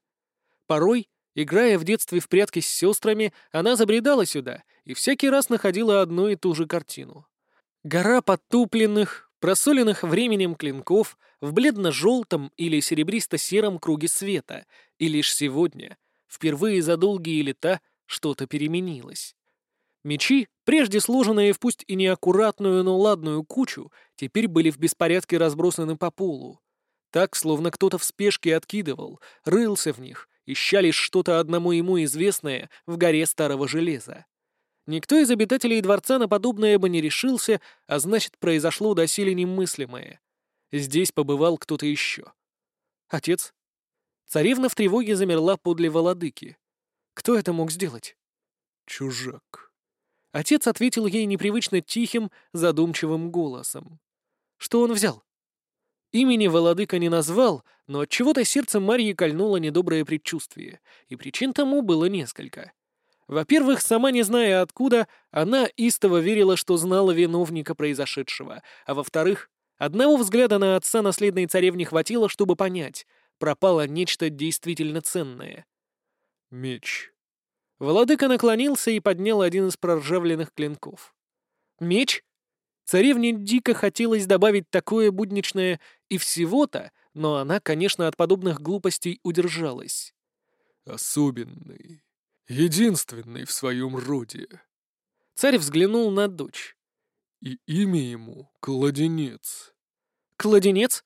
Порой Играя в детстве в прятки с сестрами, она забредала сюда и всякий раз находила одну и ту же картину. Гора потупленных, просоленных временем клинков в бледно-желтом или серебристо-сером круге света, и лишь сегодня, впервые за долгие лета, что-то переменилось. Мечи, прежде сложенные в пусть и неаккуратную, но ладную кучу, теперь были в беспорядке разбросаны по полу. Так, словно кто-то в спешке откидывал, рылся в них, ища лишь что-то одному ему известное в горе старого железа. Никто из обитателей дворца на подобное бы не решился, а значит, произошло доселе немыслимое. Здесь побывал кто-то еще. Отец? Царевна в тревоге замерла подле Володыки. Кто это мог сделать?
Чужак.
Отец ответил ей непривычно тихим, задумчивым голосом. Что он взял? Имени Володыка не назвал, но от чего то сердце Марьи кольнуло недоброе предчувствие, и причин тому было несколько. Во-первых, сама не зная откуда, она истово верила, что знала виновника произошедшего, а во-вторых, одного взгляда на отца наследной царевне хватило, чтобы понять, пропало нечто действительно ценное.
Меч.
Володыка наклонился и поднял один из проржавленных клинков. Меч? Царевне дико хотелось добавить такое будничное и всего-то, но она, конечно, от подобных глупостей удержалась.
«Особенный, единственный в своем роде».
Царь взглянул на дочь.
«И имя ему — Кладенец».
«Кладенец?»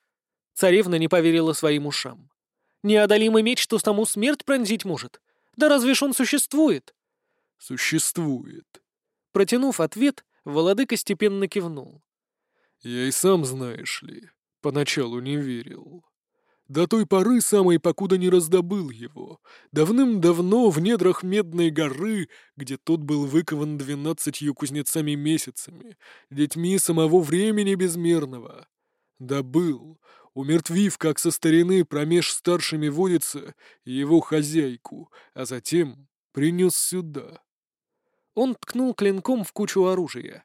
Царевна не поверила своим ушам. «Неодолимый меч, что саму смерть пронзить может? Да разве ж он существует?»
«Существует».
Протянув ответ, Володыка степенно кивнул.
«Я и сам, знаешь ли, поначалу не верил. До той поры самой, покуда не раздобыл его, давным-давно в недрах Медной горы, где тот был выкован двенадцатью кузнецами-месяцами, детьми самого времени безмерного. Добыл, умертвив, как со старины промеж старшими водится, его хозяйку, а затем принес сюда.
Он ткнул клинком в кучу оружия.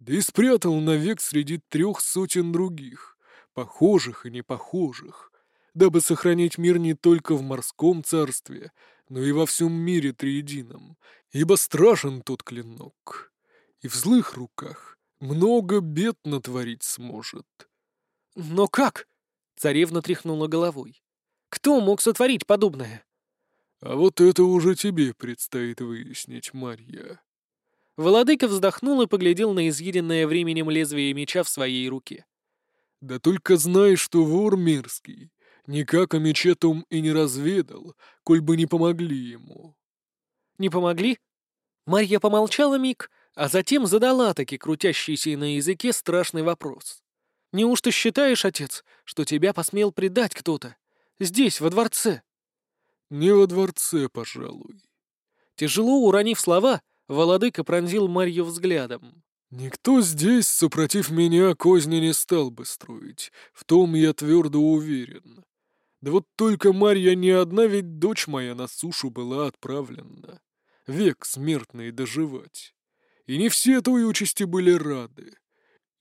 Да и спрятал навек среди трех сотен других, похожих и непохожих, дабы сохранить мир не только в морском царстве, но и во всем мире триедином, ибо страшен тот клинок, и в злых руках много бед натворить сможет.
«Но как?» — царевна тряхнула головой. «Кто мог сотворить подобное?»
А вот это уже тебе предстоит выяснить, Марья.
Володыка вздохнул и поглядел на изъеденное временем лезвие меча в своей руке.
Да только знай, что вор мерзкий, никак о мече том и не разведал, коль бы не помогли ему.
Не помогли? Марья помолчала миг, а затем задала таки крутящийся на языке страшный вопрос. «Неужто считаешь, отец, что тебя посмел предать кто-то? Здесь, во дворце?»
«Не во дворце, пожалуй».
Тяжело уронив слова, Володыка пронзил Марью взглядом.
«Никто здесь, супротив меня, козни не стал бы строить, в том я твердо уверен. Да вот только Марья не одна, ведь дочь моя на сушу была отправлена. Век смертный доживать. И не все той участи были рады.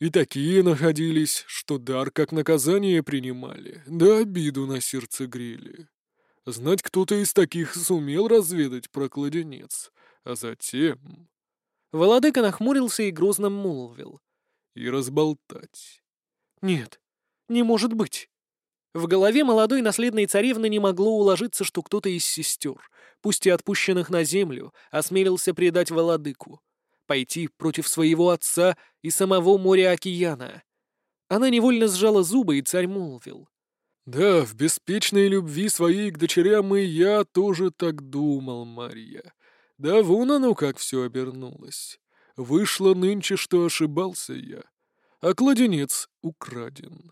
И такие находились, что дар как наказание принимали, да обиду на сердце грели. Знать, кто-то из таких сумел разведать про кладенец, а затем...
Володыка нахмурился и грозно молвил.
И разболтать.
Нет, не может быть. В голове молодой наследной царевны не могло уложиться, что кто-то из сестер, пусть и отпущенных на землю, осмелился предать Володыку, пойти против своего отца и самого моря-океана. Она невольно сжала зубы, и царь молвил.
«Да, в беспечной любви своей к дочерям и я тоже так думал, Марья. Да вон оно как все обернулось. Вышло нынче, что ошибался я, а кладенец украден.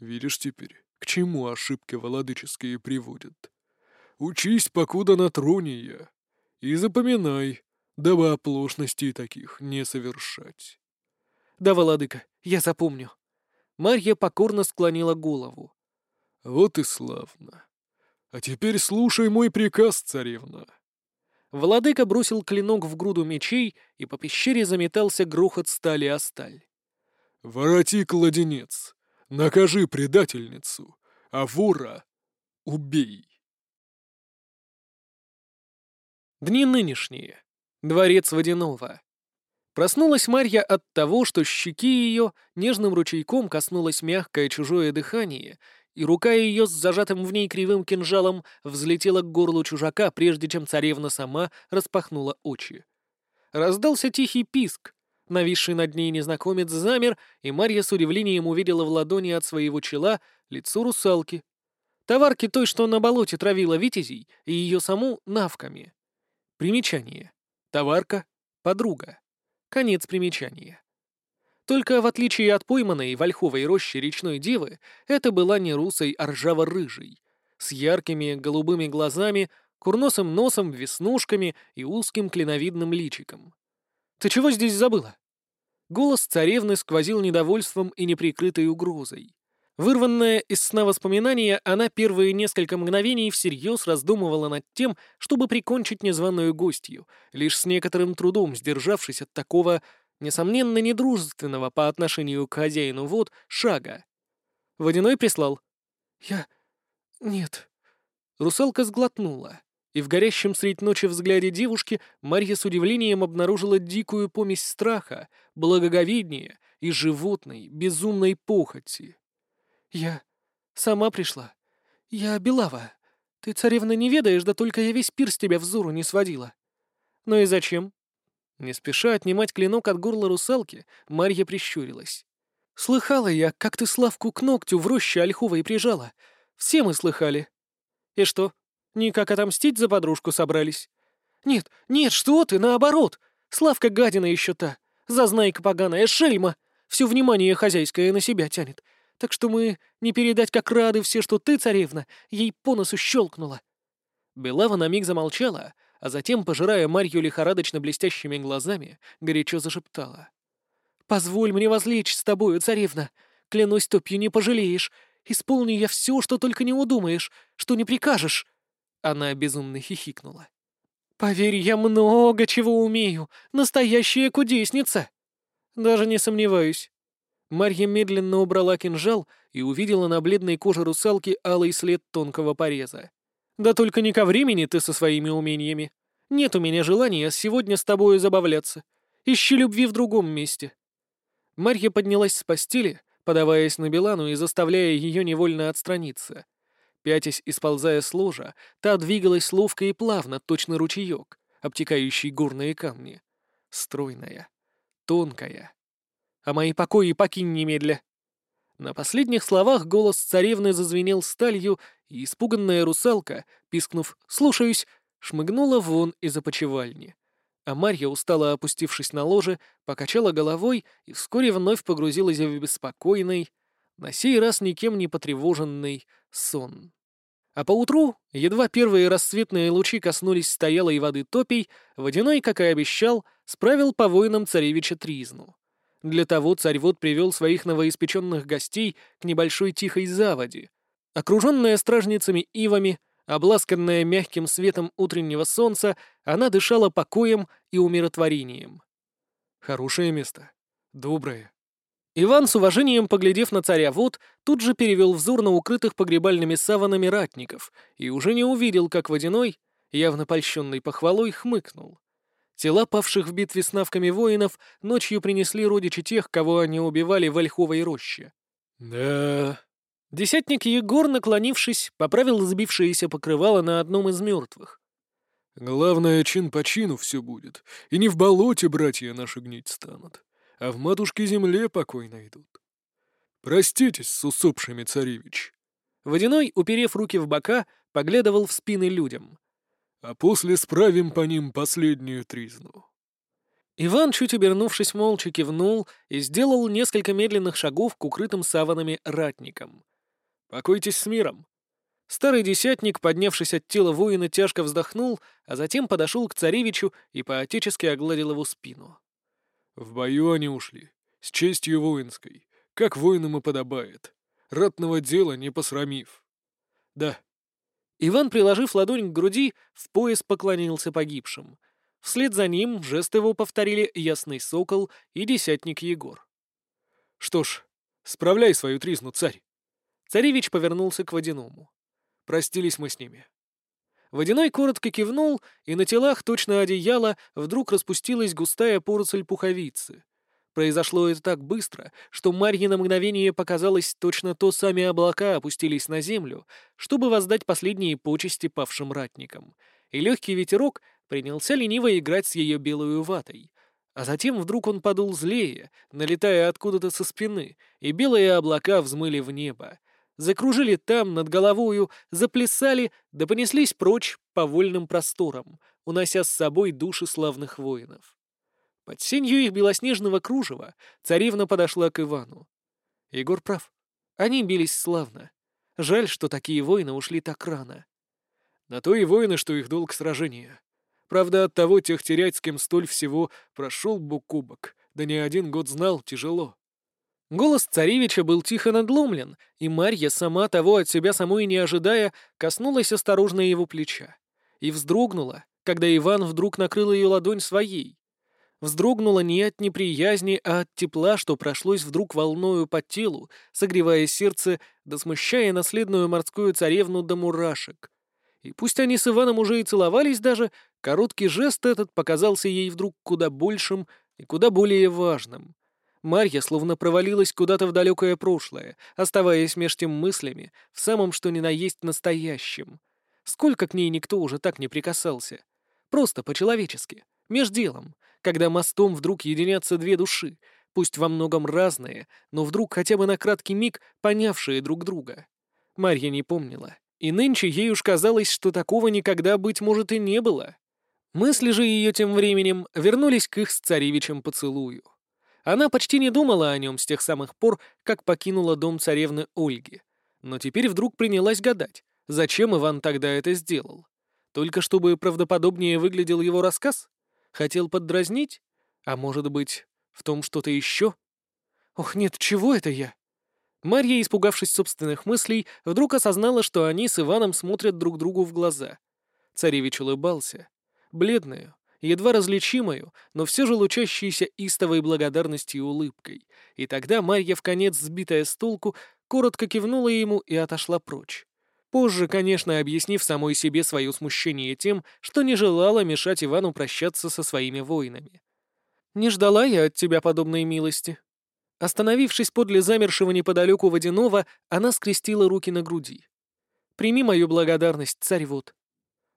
Видишь теперь, к чему ошибки владыческие приводят. Учись, покуда на троне я, и запоминай, дабы оплошностей таких не совершать.
Да, Володыка, я запомню. Марья покорно склонила голову.
Вот и славно. А теперь слушай мой приказ, царевна.
Владыка бросил клинок в груду мечей, и по пещере заметался грохот стали о сталь.
«Вороти кладенец, накажи предательницу, а вора убей».
Дни нынешние. Дворец Водянова. Проснулась Марья от того, что щеки ее нежным ручейком коснулось мягкое чужое дыхание, и рука ее с зажатым в ней кривым кинжалом взлетела к горлу чужака, прежде чем царевна сама распахнула очи. Раздался тихий писк. Нависший над ней незнакомец замер, и Марья с удивлением увидела в ладони от своего чела лицо русалки. Товарки той, что на болоте травила витязей, и ее саму навками. Примечание. Товарка — подруга. Конец примечания. Только в отличие от пойманной в ольховой роще речной девы, это была не русой, а ржаво-рыжей, с яркими голубыми глазами, курносым носом, веснушками и узким клиновидным личиком. «Ты чего здесь забыла?» Голос царевны сквозил недовольством и неприкрытой угрозой. Вырванная из сна воспоминания, она первые несколько мгновений всерьез раздумывала над тем, чтобы прикончить незваную гостью, лишь с некоторым трудом сдержавшись от такого несомненно, недружественного по отношению к хозяину вод шага. Водяной прислал. «Я... нет». Русалка сглотнула, и в горящем средь ночи взгляде девушки Марья с удивлением обнаружила дикую помесь страха, благоговения и животной, безумной похоти. «Я сама пришла. Я Белава. Ты, царевна, не ведаешь, да только я весь пир с тебя взору не сводила. Ну и зачем? Не спеша отнимать клинок от горла русалки, Марья прищурилась. «Слыхала я, как ты Славку к ногтю в роще ольховой прижала. Все мы слыхали. И что, никак отомстить за подружку собрались? Нет, нет, что ты, наоборот. Славка гадина еще та. Зазнайка поганая, шельма. Все внимание хозяйское на себя тянет. Так что мы не передать, как рады все, что ты, царевна, ей по носу щелкнула». Белава на миг замолчала, а затем, пожирая Марью лихорадочно блестящими глазами, горячо зашептала. «Позволь мне возлечь с тобою, царевна. Клянусь топью, не пожалеешь. Исполню я все, что только не удумаешь, что не прикажешь». Она безумно хихикнула. «Поверь, я много чего умею. Настоящая кудесница!» «Даже не сомневаюсь». Марья медленно убрала кинжал и увидела на бледной коже русалки алый след тонкого пореза. Да только не ко времени ты со своими умениями. Нет у меня желания сегодня с тобою забавляться. Ищи любви в другом месте». Марья поднялась с постели, подаваясь на Белану и заставляя ее невольно отстраниться. Пятясь и сползая с ложа, та двигалась ловко и плавно, точно ручеек, обтекающий горные камни. Стройная, тонкая. «А мои покои покинь немедля!» На последних словах голос царевны зазвенел сталью, и испуганная русалка, пискнув «слушаюсь», шмыгнула вон из опочивальни. А Марья, устало опустившись на ложе, покачала головой и вскоре вновь погрузилась в беспокойный, на сей раз никем не потревоженный, сон. А поутру, едва первые рассветные лучи коснулись стоялой воды топий, Водяной, как и обещал, справил по воинам царевича Тризну. Для того царь-вод привел своих новоиспеченных гостей к небольшой тихой заводе. Окруженная стражницами ивами, обласканная мягким светом утреннего солнца, она дышала покоем и умиротворением. Хорошее место. Доброе. Иван, с уважением поглядев на царя вод, тут же перевел взор на укрытых погребальными саванами ратников и уже не увидел, как водяной, явно польщенный похвалой, хмыкнул. Тела павших в битве с навками воинов ночью принесли родичи тех, кого они убивали в Ольховой роще.
«Да...»
Десятник Егор, наклонившись, поправил сбившееся покрывало на одном из мертвых.
«Главное, чин по чину все будет, и не в болоте братья наши гнить станут, а в матушке земле покой найдут. Проститесь с усопшими, царевич».
Водяной, уперев руки в бока, поглядывал в спины людям
а после справим по ним последнюю тризну».
Иван, чуть обернувшись, молча кивнул и сделал несколько медленных шагов к укрытым саванами ратникам. «Покойтесь с миром». Старый десятник, поднявшись от тела воина, тяжко вздохнул, а затем подошел к царевичу и поотечески огладил его спину.
«В бою они ушли, с честью воинской, как воинам и подобает, ратного дела не посрамив. Да,
Иван, приложив ладонь к груди, в пояс поклонился погибшим. Вслед за ним жест его повторили Ясный Сокол и Десятник Егор.
«Что ж, справляй свою тризну, царь!»
Царевич повернулся к Водяному. Простились мы с ними. Водяной коротко кивнул, и на телах точно одеяла вдруг распустилась густая поросль пуховицы. Произошло это так быстро, что Марье на мгновение показалось, точно то сами облака опустились на землю, чтобы воздать последние почести павшим ратникам, и легкий ветерок принялся лениво играть с ее белую ватой. А затем вдруг он подул злее, налетая откуда-то со спины, и белые облака взмыли в небо. Закружили там, над головою, заплясали, да понеслись прочь по вольным просторам, унося с собой души славных воинов. Под сенью их белоснежного кружева царевна подошла к Ивану. Егор прав. Они бились славно. Жаль, что такие воины ушли так рано.
На то и воины, что их долг сражения. Правда, от того тех терять, с кем столь всего прошел бок о бок, да не один год знал, тяжело.
Голос царевича был тихо надломлен, и Марья, сама того от себя самой не ожидая, коснулась осторожно его плеча. И вздрогнула, когда Иван вдруг накрыл ее ладонь своей вздрогнула не от неприязни, а от тепла, что прошлось вдруг волною по телу, согревая сердце, да смущая наследную морскую царевну до мурашек. И пусть они с Иваном уже и целовались даже, короткий жест этот показался ей вдруг куда большим и куда более важным. Марья словно провалилась куда-то в далекое прошлое, оставаясь меж тем мыслями, в самом что ни на есть настоящем. Сколько к ней никто уже так не прикасался. Просто по-человечески, меж делом, когда мостом вдруг единятся две души, пусть во многом разные, но вдруг хотя бы на краткий миг понявшие друг друга. Марья не помнила, и нынче ей уж казалось, что такого никогда, быть может, и не было. Мысли же ее тем временем вернулись к их с царевичем поцелую. Она почти не думала о нем с тех самых пор, как покинула дом царевны Ольги. Но теперь вдруг принялась гадать, зачем Иван тогда это сделал. Только чтобы правдоподобнее выглядел его рассказ? Хотел поддразнить? А может быть, в том что-то еще? Ох, нет, чего это я? Марья, испугавшись собственных мыслей, вдруг осознала, что они с Иваном смотрят друг другу в глаза. Царевич улыбался. Бледную, едва различимую, но все же лучащейся истовой благодарностью и улыбкой. И тогда Марья, в конец сбитая с толку, коротко кивнула ему и отошла прочь. Позже, конечно, объяснив самой себе свое смущение тем, что не желала мешать Ивану прощаться со своими воинами. «Не ждала я от тебя подобной милости». Остановившись подле замершего неподалеку водяного, она скрестила руки на груди. «Прими мою благодарность, царь Вод».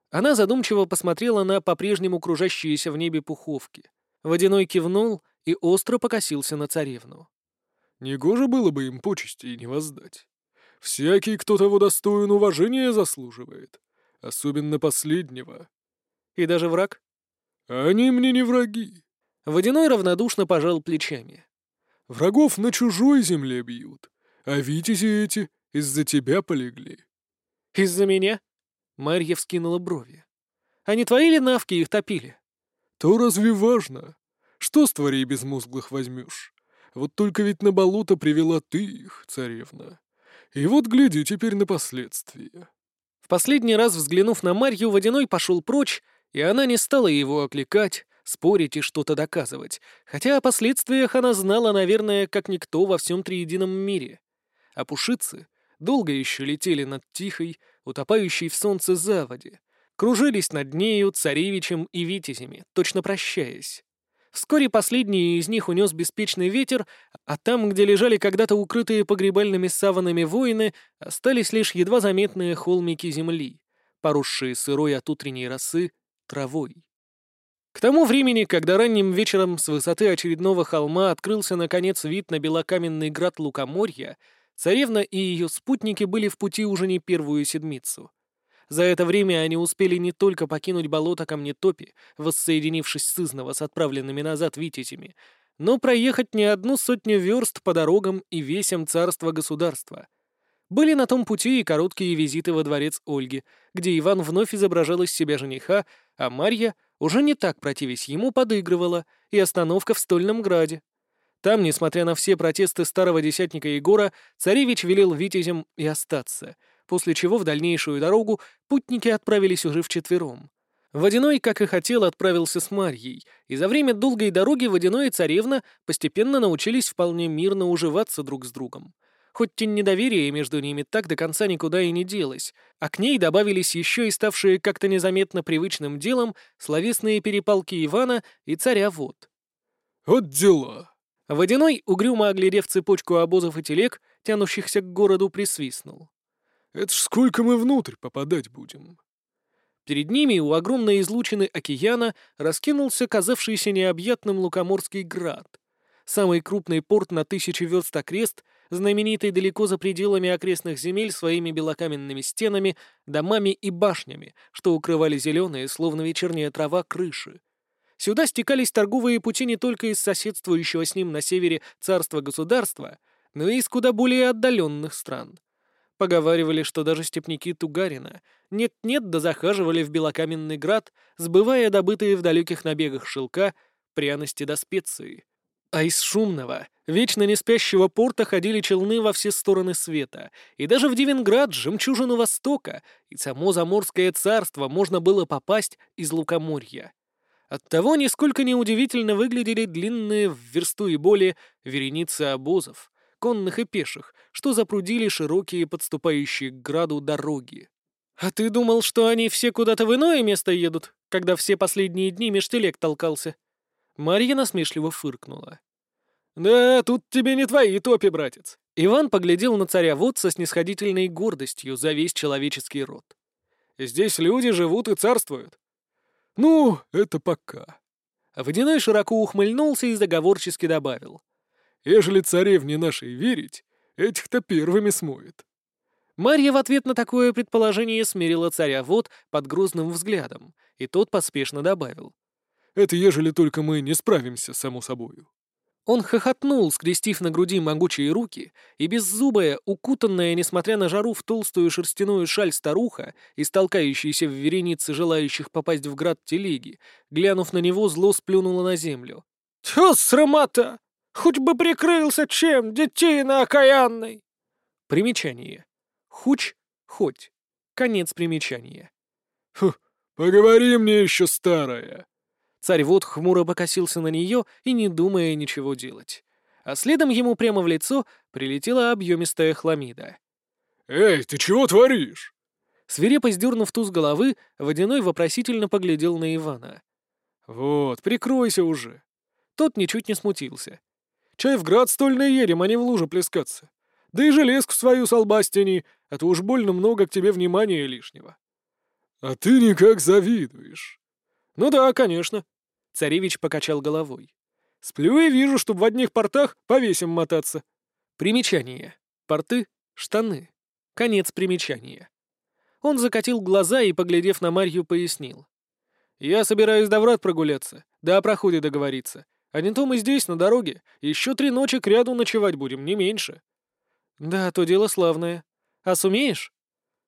Она задумчиво посмотрела на по-прежнему кружащиеся в небе пуховки. Водяной кивнул и остро покосился на царевну.
«Негоже было бы им почести не воздать. Всякий, кто того достоин, уважения заслуживает. Особенно последнего.
И даже враг?
Они мне не враги.
Водяной равнодушно пожал плечами.
Врагов на чужой земле бьют, а витязи эти из-за тебя полегли.
Из-за меня? Марья вскинула брови. А не твои ли навки их топили?
То разве важно? Что с тварей безмозглых возьмешь? Вот только ведь на болото привела ты их, царевна. И вот гляди теперь на последствия.
В последний раз взглянув на Марью, Водяной пошел прочь, и она не стала его окликать, спорить и что-то доказывать, хотя о последствиях она знала, наверное, как никто во всем триедином мире. А пушицы долго еще летели над тихой, утопающей в солнце заводе, кружились над нею, царевичем и витязями, точно прощаясь. Вскоре последний из них унес беспечный ветер, а там, где лежали когда-то укрытые погребальными саванами воины, остались лишь едва заметные холмики земли, поросшие сырой от утренней росы травой. К тому времени, когда ранним вечером с высоты очередного холма открылся наконец вид на белокаменный град Лукоморья, царевна и ее спутники были в пути уже не первую седмицу. За это время они успели не только покинуть болото Камнетопи, воссоединившись с Изново с отправленными назад витязями, но проехать не одну сотню верст по дорогам и весям царства-государства. Были на том пути и короткие визиты во дворец Ольги, где Иван вновь изображал из себя жениха, а Марья, уже не так противясь ему, подыгрывала, и остановка в Стольном Граде. Там, несмотря на все протесты старого десятника Егора, царевич велел витязям и остаться — после чего в дальнейшую дорогу путники отправились уже вчетвером. Водяной, как и хотел, отправился с Марьей, и за время долгой дороги Водяной и Царевна постепенно научились вполне мирно уживаться друг с другом. Хоть тень недоверия между ними так до конца никуда и не делась, а к ней добавились еще и ставшие как-то незаметно привычным делом словесные перепалки Ивана и царя Вод.
«Вот дела!»
Водяной, угрюмо оглядев цепочку обозов и телег, тянущихся к городу, присвистнул.
Это ж сколько мы внутрь попадать будем?»
Перед ними у огромной излучины океана раскинулся казавшийся необъятным Лукоморский град. Самый крупный порт на тысячи верст окрест, знаменитый далеко за пределами окрестных земель своими белокаменными стенами, домами и башнями, что укрывали зеленые, словно вечерняя трава, крыши. Сюда стекались торговые пути не только из соседствующего с ним на севере царства-государства, но и из куда более отдаленных стран — Поговаривали, что даже степняки Тугарина нет-нет да захаживали в Белокаменный град, сбывая добытые в далеких набегах шелка, пряности да специи. А из шумного, вечно не спящего порта ходили челны во все стороны света, и даже в Девинград, жемчужину Востока, и само Заморское царство можно было попасть из Лукоморья. Оттого нисколько неудивительно выглядели длинные в версту и более вереницы обозов, конных и пеших, что запрудили широкие подступающие к граду дороги. «А ты думал, что они все куда-то в иное место едут, когда все последние дни меж телег толкался?» Марья насмешливо фыркнула. «Да, тут тебе не твои топи, братец!» Иван поглядел на царя вот со снисходительной гордостью за весь человеческий род. «Здесь люди живут и царствуют».
«Ну, это пока».
Водяной широко ухмыльнулся и заговорчески добавил.
Ежели царевне нашей верить, этих-то первыми смоет».
Марья в ответ на такое предположение смирила царя вот под грозным взглядом, и тот поспешно добавил.
«Это ежели только мы не справимся, само собою».
Он хохотнул, скрестив на груди могучие руки, и беззубая, укутанная, несмотря на жару, в толстую шерстяную шаль старуха, истолкающаяся в веренице желающих попасть в град телеги, глянув на него, зло сплюнула на землю. «Тьфу, срамота! Хоть бы прикрылся чем, детина окаянный!» Примечание. Хуч, хоть. Конец примечания.
«Фу, поговори мне еще, старая!»
Царь вот хмуро покосился на нее и не думая ничего делать. А следом ему прямо в лицо прилетела объемистая хламида.
«Эй, ты чего творишь?»
Свирепо сдернув туз головы, Водяной вопросительно поглядел на Ивана. «Вот, прикройся уже». Тот ничуть не смутился. Чай в град стольный едем, а не в лужу плескаться. Да и железку свою с лба а то уж больно много к тебе внимания лишнего».
«А ты никак завидуешь».
«Ну да, конечно». Царевич покачал головой. «Сплю и вижу, чтоб в одних портах повесим мотаться». Примечание. Порты — штаны. Конец примечания. Он закатил глаза и, поглядев на Марью, пояснил. «Я собираюсь до врат прогуляться, да о проходе договориться. А не то мы здесь, на дороге, еще три ночи к ряду ночевать будем, не меньше». «Да, то дело славное. А сумеешь?»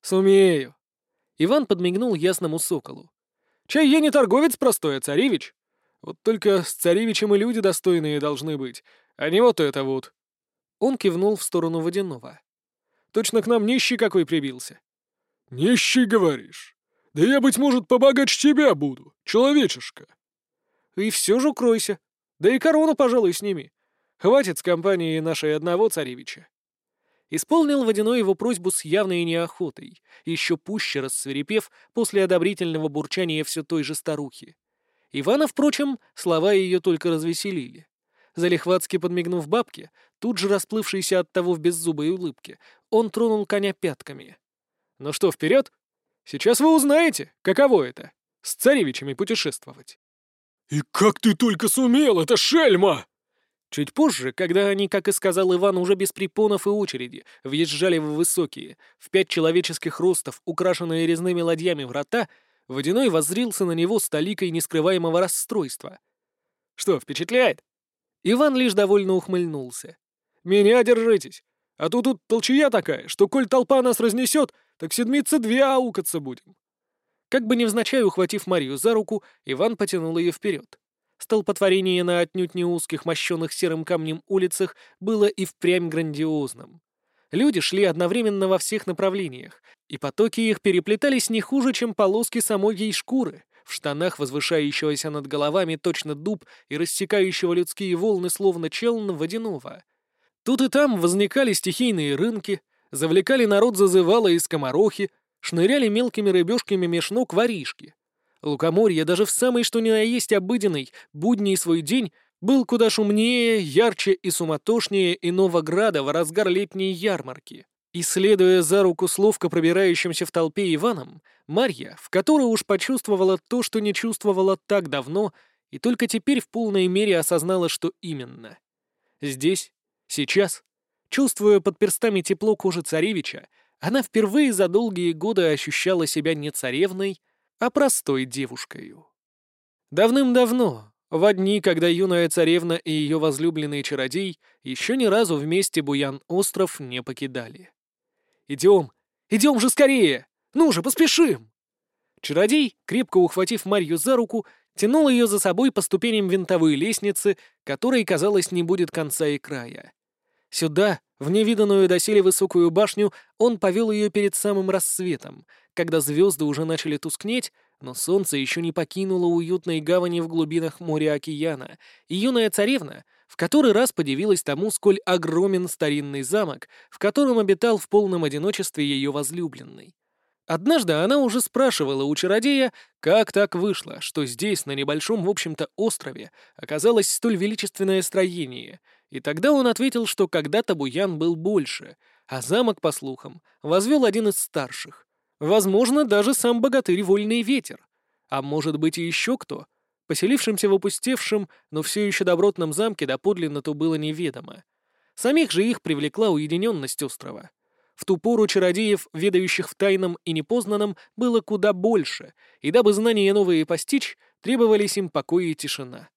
«Сумею». Иван подмигнул ясному соколу. «Чай я не торговец простой, а царевич. Вот только с царевичем и люди достойные должны быть, а не вот это вот». Он кивнул в сторону водяного. «Точно к нам нищий какой прибился».
«Нищий, говоришь? Да я, быть может, побогаче тебя буду, человечишка».
и все же укройся. Да и корону, пожалуй, сними. Хватит с компанией нашей одного царевича. Исполнил Водяной его просьбу с явной неохотой, еще пуще рассверепев после одобрительного бурчания все той же старухи. Ивана, впрочем, слова ее только развеселили. Залихватски подмигнув бабке, тут же расплывшийся от того в беззубой улыбке, он тронул коня пятками. «Ну что, вперед? Сейчас вы узнаете, каково это — с царевичами путешествовать».
«И как ты только сумел, это шельма!»
Чуть позже, когда они, как и сказал Иван, уже без препонов и очереди, въезжали в высокие, в пять человеческих ростов, украшенные резными ладьями врата, Водяной воззрился на него с толикой нескрываемого расстройства. «Что, впечатляет?» Иван лишь довольно ухмыльнулся. «Меня держитесь, а то тут толчая такая, что коль толпа нас разнесет, так седмица две аукаться будем». Как бы невзначай ухватив Марию за руку, Иван потянул ее вперед. Столпотворение на отнюдь не узких, мощенных серым камнем улицах было и впрямь грандиозным. Люди шли одновременно во всех направлениях, и потоки их переплетались не хуже, чем полоски самой ей шкуры, в штанах возвышающегося над головами точно дуб и рассекающего людские волны словно челн водяного. Тут и там возникали стихийные рынки, завлекали народ зазывало и скоморохи, шныряли мелкими рыбешками меж ног воришки. Лукоморье даже в самый что ни на есть обыденный, будний свой день был куда шумнее, ярче и суматошнее иного града в разгар летней ярмарки. И, следуя за руку с ловко пробирающимся в толпе Иваном, Марья, в которой уж почувствовала то, что не чувствовала так давно, и только теперь в полной мере осознала, что именно. Здесь, сейчас, чувствуя под перстами тепло кожи царевича, она впервые за долгие годы ощущала себя не царевной, а простой девушкой. Давным-давно, в дни, когда юная царевна и ее возлюбленный чародей еще ни разу вместе Буян-остров не покидали. «Идем! Идем же скорее! Ну же, поспешим!» Чародей, крепко ухватив Марью за руку, тянул ее за собой по ступеням винтовой лестницы, которой, казалось, не будет конца и края. Сюда, в невиданную доселе высокую башню, он повел ее перед самым рассветом, когда звезды уже начали тускнеть, но солнце еще не покинуло уютной гавани в глубинах моря-океана, и юная царевна в который раз подивилась тому, сколь огромен старинный замок, в котором обитал в полном одиночестве ее возлюбленный. Однажды она уже спрашивала у чародея, как так вышло, что здесь, на небольшом, в общем-то, острове, оказалось столь величественное строение, и тогда он ответил, что когда-то Буян был больше, а замок, по слухам, возвел один из старших. Возможно, даже сам богатырь Вольный Ветер. А может быть и еще кто. Поселившимся в опустевшем, но все еще добротном замке доподлинно то было неведомо. Самих же их привлекла уединенность острова. В ту пору чародеев, ведающих в тайном и непознанном, было куда больше, и дабы знания новые постичь, требовались им покой и тишина.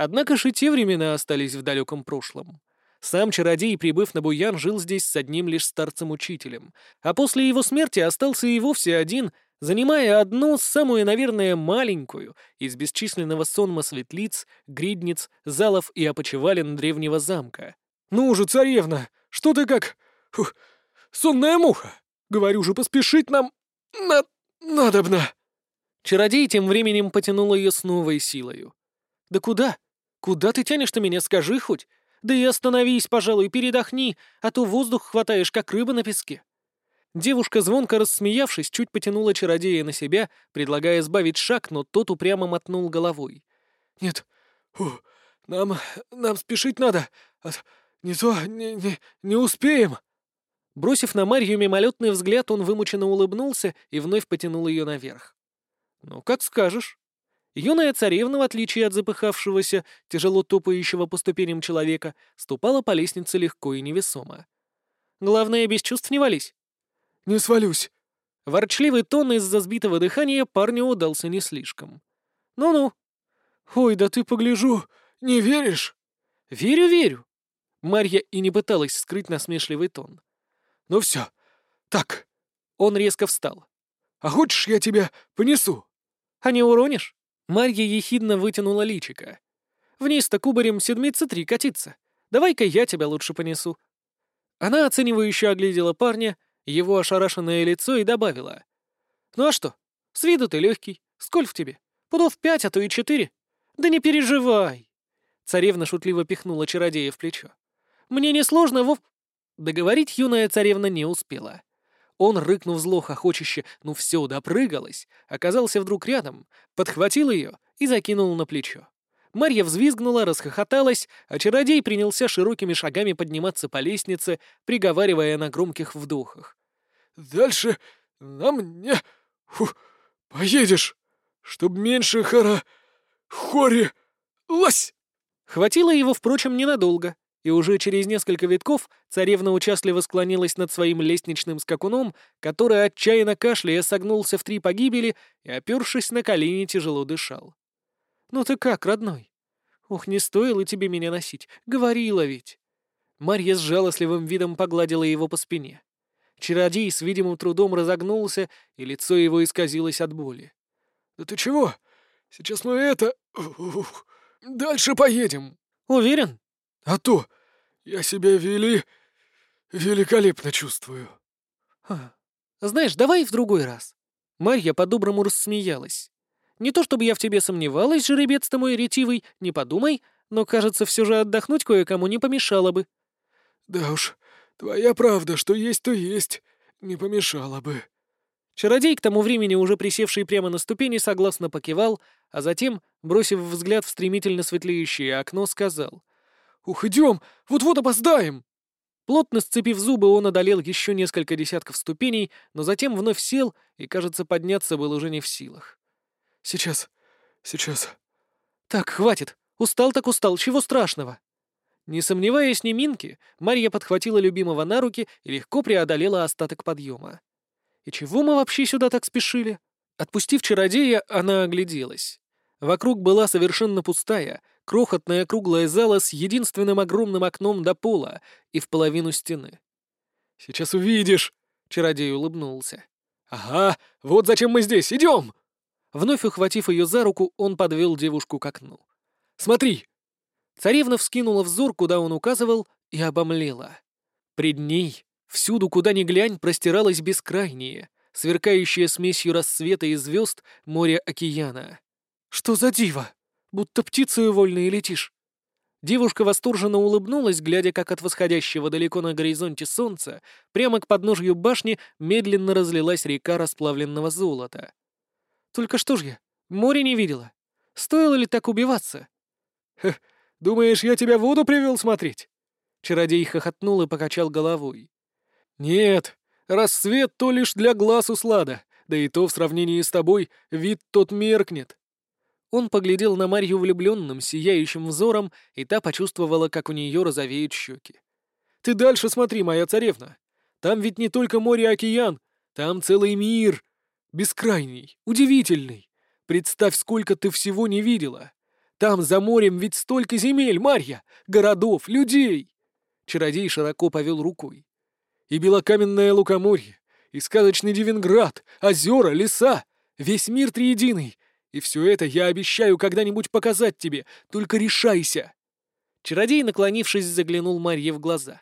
Однако же те времена остались в далеком прошлом. Сам чародей, прибыв на Буян, жил здесь с одним лишь старцем-учителем, а после его смерти остался и вовсе один, занимая одну, самую, наверное, маленькую из бесчисленного сонма светлиц, гридниц, залов и опочивален древнего замка. «Ну же, царевна, что ты как... Фух, сонная муха! Говорю же, поспешить нам... на... надобно!» Чародей тем временем потянул ее с новой силою. «Да куда? Куда ты тянешь-то меня, скажи хоть? Да и остановись, пожалуй, передохни, а то воздух хватаешь, как рыба на песке». Девушка, звонко рассмеявшись, чуть потянула чародея на себя, предлагая сбавить шаг, но тот упрямо мотнул головой. «Нет, фу, нам... нам спешить надо, а не то не, не, не успеем». Бросив на Марью мимолетный взгляд, он вымученно улыбнулся и вновь потянул ее наверх. «Ну, как скажешь». Юная царевна, в отличие от запыхавшегося, тяжело топающего по ступеням человека, ступала по лестнице легко и невесомо. «Главное, без чувств не вались». «Не свалюсь». Ворчливый тон из-за сбитого дыхания парню удался не слишком. «Ну-ну». «Ой, да ты погляжу, не веришь?» «Верю, верю». Марья и не пыталась скрыть насмешливый тон. «Ну все, так». Он резко встал. «А хочешь, я тебя понесу?» «А не уронишь?» Марья ехидно вытянула личика. «Вниз-то кубарем седмица три катиться. Давай-ка я тебя лучше понесу». Она оценивающе оглядела парня, его ошарашенное лицо и добавила. «Ну а что? С виду ты легкий. Сколь в тебе? Пудов пять, а то и четыре. «Да не переживай!» Царевна шутливо пихнула чародея в плечо. «Мне несложно, Вов...» Договорить юная царевна не успела. Он, рыкнув зло хохочуще, ну все, допрыгалась, оказался вдруг рядом, подхватил ее и закинул на плечо. Марья взвизгнула, расхохоталась, а чародей принялся широкими шагами подниматься по лестнице, приговаривая на громких вдохах.
«Дальше на мне Фу, поедешь, чтоб меньше хора... хоре... лась!»
Хватило его, впрочем, ненадолго, и уже через несколько витков царевна участливо склонилась над своим лестничным скакуном, который отчаянно кашляя согнулся в три погибели и, опершись на колени, тяжело дышал. «Ну ты как, родной? Ух, не стоило тебе меня носить, говорила ведь!» Марья с жалостливым видом погладила его по спине. Чародей с видимым трудом разогнулся, и лицо его исказилось от боли.
«Да ты чего? Сейчас мы это... дальше поедем».
«Уверен?»
«А то! Я себя вели... великолепно чувствую».
«Знаешь, давай в другой раз». Марья по-доброму рассмеялась. Не то чтобы я в тебе сомневалась, жеребец ты мой ретивый, не подумай, но, кажется, все же отдохнуть кое-кому не помешало бы».
«Да уж, твоя правда, что есть, то есть, не помешало бы».
Чародей, к тому времени уже присевший прямо на ступени, согласно покивал, а затем, бросив взгляд в стремительно светлеющее окно, сказал.
«Ух, идем! Вот-вот опоздаем!»
Плотно сцепив зубы, он одолел еще несколько десятков ступеней, но затем вновь сел и, кажется, подняться был уже не в силах.
Сейчас, сейчас.
Так, хватит. Устал так устал, чего страшного? Не сомневаясь ни минки, Марья подхватила любимого на руки и легко преодолела остаток подъема. И чего мы вообще сюда так спешили? Отпустив чародея, она огляделась. Вокруг была совершенно пустая, крохотная круглая зала с единственным огромным окном до пола и в половину стены.
«Сейчас увидишь!» — чародей улыбнулся. «Ага, вот зачем мы здесь, идем!»
Вновь ухватив ее за руку, он подвел девушку к окну.
«Смотри!»
Царевна вскинула взор, куда он указывал, и обомлела. Пред ней, всюду, куда ни глянь, простиралось бескрайнее, сверкающее смесью рассвета и звезд море океана. «Что за диво? Будто птицею вольно летишь!» Девушка восторженно улыбнулась, глядя, как от восходящего далеко на горизонте солнца прямо к подножью башни медленно разлилась река расплавленного золота. Только что ж я, море не видела. Стоило ли так убиваться?
Хе, думаешь, я тебя в воду привел смотреть?
Чародей хохотнул и покачал головой.
Нет, рассвет то лишь для глаз услада, да и то в сравнении с тобой вид тот меркнет.
Он поглядел на Марью влюбленным, сияющим взором, и та почувствовала, как у нее розовеют щеки.
«Ты дальше смотри, моя царевна. Там ведь не только море и океан, там целый мир, Бескрайний, удивительный. Представь, сколько ты всего не видела. Там за морем ведь столько земель, Марья, городов, людей. Чародей широко повел рукой. И белокаменное лукоморье, и сказочный Девинград, озера, леса, весь мир триединый. И все это я обещаю когда-нибудь показать тебе, только решайся.
Чародей, наклонившись, заглянул Марье в глаза.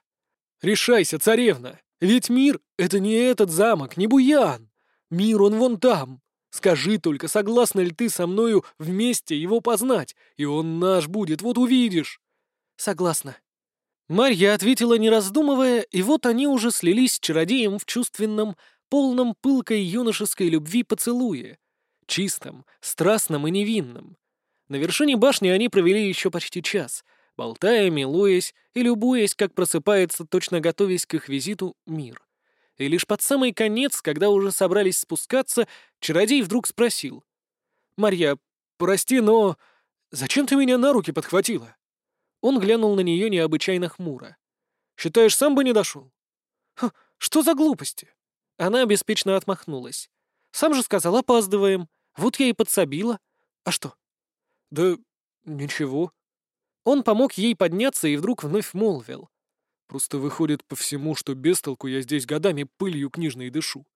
«Решайся, царевна! Ведь мир — это не этот замок, не Буян. Мир он вон там. Скажи только, согласна ли ты со мною вместе его познать, и он наш будет, вот увидишь».
«Согласна». Марья ответила, не раздумывая, и вот они уже слились с чародеем в чувственном, полном пылкой юношеской любви поцелуе. Чистом, страстном и невинном. На вершине башни они провели еще почти час, болтая, милуясь и любуясь, как просыпается, точно готовясь к их визиту, мир и лишь под самый конец, когда уже собрались спускаться, чародей вдруг спросил. «Марья, прости, но зачем ты меня на руки подхватила?» Он глянул на нее необычайно хмуро. «Считаешь, сам бы не дошел?» «Что за глупости?» Она беспечно отмахнулась. «Сам же сказал, опаздываем. Вот я и подсобила. А что?»
«Да ничего».
Он помог ей подняться и вдруг вновь молвил.
Просто выходит по всему, что без толку я здесь годами пылью книжной дышу.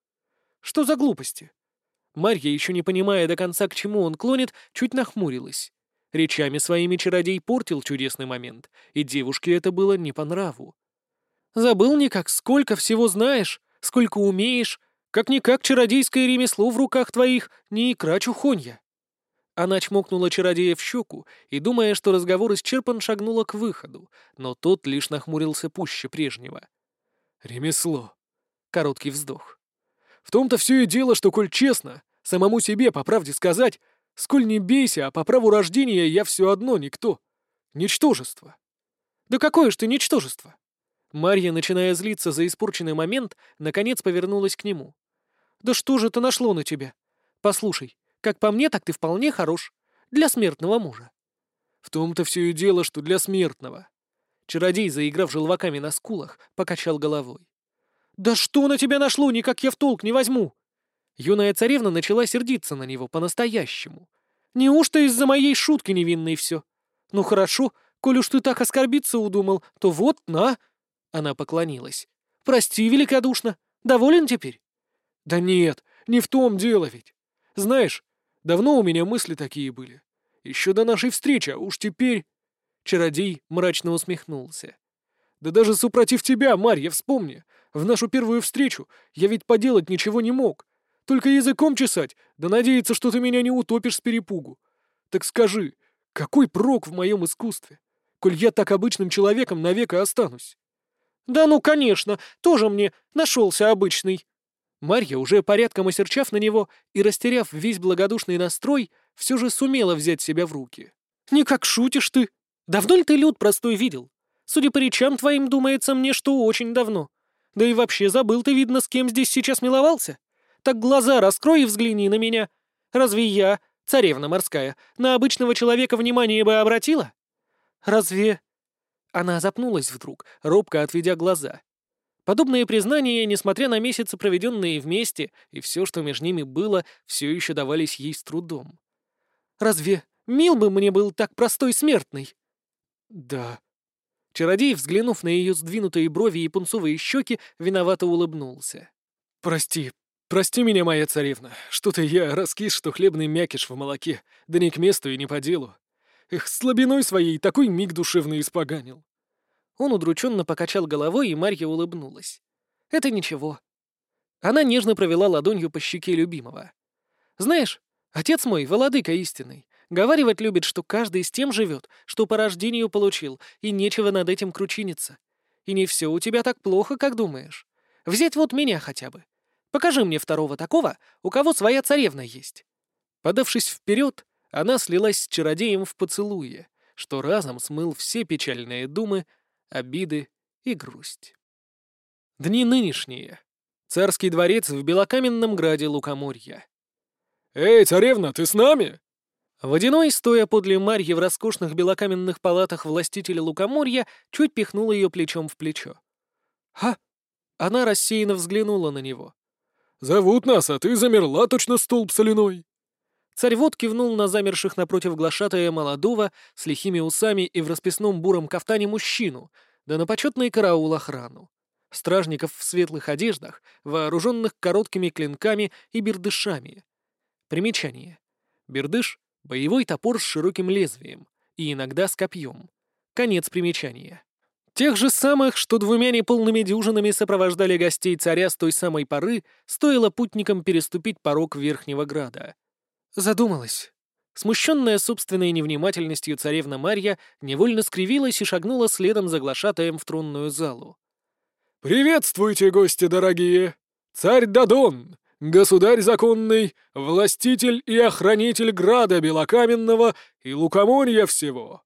Что за глупости? Марья, еще не понимая до конца, к чему он клонит, чуть нахмурилась. Речами своими чародей портил чудесный момент, и девушке это было не по нраву. Забыл никак, сколько всего знаешь, сколько умеешь, как-никак чародейское ремесло в руках твоих, не икра чухонья. Она чмокнула чародея в щеку и, думая, что разговор исчерпан, шагнула к выходу, но тот лишь нахмурился пуще прежнего.
«Ремесло».
Короткий вздох.
«В том-то все и дело, что, коль честно, самому себе, по правде сказать, сколь не бейся, а по праву рождения я все одно никто. Ничтожество».
«Да какое ж ты ничтожество?» Марья, начиная злиться за испорченный момент, наконец повернулась к нему. «Да что же это нашло на тебя? Послушай, как по мне, так ты вполне хорош. Для смертного мужа».
«В том-то все и дело, что для смертного».
Чародей, заиграв желваками на скулах, покачал головой. «Да что на тебя нашло, никак я в толк не возьму!» Юная царевна начала сердиться на него по-настоящему. «Неужто из-за моей шутки невинной все? Ну хорошо, коль уж ты так оскорбиться удумал, то вот, на!» Она поклонилась. «Прости великодушно. Доволен теперь?»
«Да нет, не в том дело ведь. Знаешь, давно у меня мысли такие были. Еще до нашей встречи, а уж теперь...»
Чародей мрачно усмехнулся.
«Да даже супротив тебя, Марья, вспомни. В нашу первую встречу я ведь поделать ничего не мог. Только языком чесать, да надеяться, что ты меня не утопишь с перепугу. Так скажи, какой прок в моем искусстве, коль я так обычным человеком навек и останусь?»
«Да ну, конечно, тоже мне нашелся обычный». Марья, уже порядком осерчав на него и растеряв весь благодушный настрой, все же сумела взять себя в руки. «Никак шутишь ты. Давно ли ты люд простой видел? Судя по речам твоим, думается мне, что очень давно. Да и вообще забыл ты, видно, с кем здесь сейчас миловался. Так глаза раскрой и взгляни на меня. Разве я, царевна морская, на обычного человека внимание бы обратила? Разве она запнулась вдруг, робко отведя глаза. Подобные признания, несмотря на месяцы, проведенные вместе, и все, что между ними было, все еще давались ей с трудом. «Разве мил бы мне был так простой смертный?»
«Да».
Чародей, взглянув на ее сдвинутые брови и пунцовые щеки, виновато улыбнулся.
«Прости, прости меня, моя царевна. Что-то я раскис, что хлебный мякиш в молоке, да не к месту и не по делу. Эх, слабиной своей такой миг душевный испоганил.
Он удрученно покачал головой, и Марья улыбнулась. «Это ничего». Она нежно провела ладонью по щеке любимого. «Знаешь, отец мой, владыка истинный, говаривать любит, что каждый с тем живет, что по рождению получил, и нечего над этим кручиниться. И не все у тебя так плохо, как думаешь. Взять вот меня хотя бы. Покажи мне второго такого, у кого своя царевна есть». Подавшись вперед, она слилась с чародеем в поцелуе, что разом смыл все печальные думы, обиды и грусть. Дни нынешние. Царский дворец в белокаменном граде Лукоморья.
«Эй, царевна, ты с нами?»
Водяной, стоя подле Марьи в роскошных белокаменных палатах властителя Лукоморья, чуть пихнул ее плечом в плечо. «Ха!» Она рассеянно взглянула на него.
«Зовут нас, а ты замерла точно столб соляной!»
Царь-вод кивнул на замерших напротив глашатая молодого, с лихими усами и в расписном буром кафтане мужчину, да на почетный караул охрану. Стражников в светлых одеждах, вооруженных короткими клинками и бердышами. Примечание. Бердыш — боевой топор с широким лезвием и иногда с копьем. Конец примечания. Тех же самых, что двумя неполными дюжинами сопровождали гостей царя с той самой поры, стоило путникам переступить порог Верхнего Града. Задумалась. Смущенная собственной невнимательностью царевна Марья невольно скривилась и шагнула следом за глашатаем в тронную залу.
«Приветствуйте, гости дорогие! Царь Дадон, государь законный, властитель и охранитель града Белокаменного и Лукоморья всего!»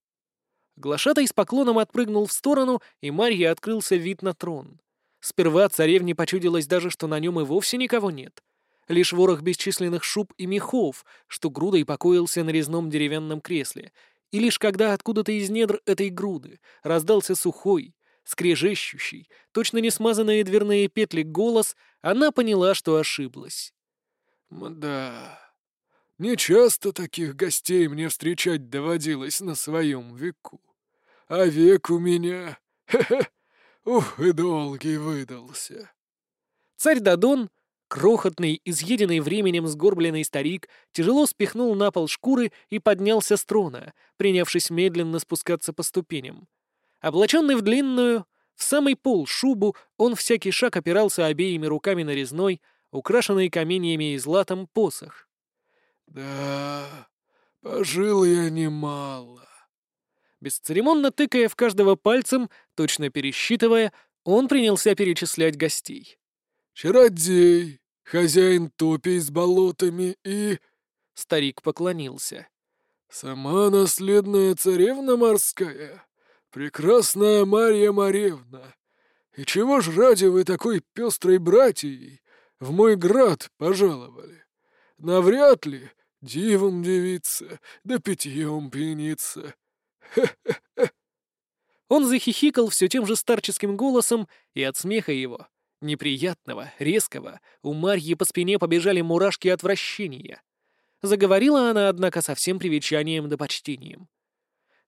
Глашатай с поклоном отпрыгнул в сторону, и Марье открылся вид на трон. Сперва царевне почудилось даже, что на нем и вовсе никого нет — лишь ворох бесчисленных шуб и мехов, что грудой покоился на резном деревянном кресле, и лишь когда откуда-то из недр этой груды раздался сухой, скрежещущий, точно не смазанные дверные петли голос, она поняла, что ошиблась.
«Да, нечасто таких гостей мне встречать доводилось на своем веку. А век у меня, хе-хе, *laughs* ух, и долгий выдался».
Царь Дадон Крохотный, изъеденный временем сгорбленный старик тяжело спихнул на пол шкуры и поднялся с трона, принявшись медленно спускаться по ступеням. Облаченный в длинную, в самый пол шубу, он всякий шаг опирался обеими руками на резной, украшенный каменьями и златом посох.
«Да, Пожил я немало.
Бесцеремонно тыкая в каждого пальцем, точно пересчитывая, он принялся перечислять гостей.
«Чародей, хозяин топей с болотами и...»
Старик поклонился.
«Сама наследная царевна морская, прекрасная Марья Маревна. И чего ж ради вы такой пестрой братьей в мой град пожаловали? Навряд ли дивом девица, да питьем пьяница. Хе-хе-хе!»
Он захихикал все тем же старческим голосом, и от смеха его, неприятного, резкого, у Марьи по спине побежали мурашки отвращения. Заговорила она, однако, со всем привечанием да почтением.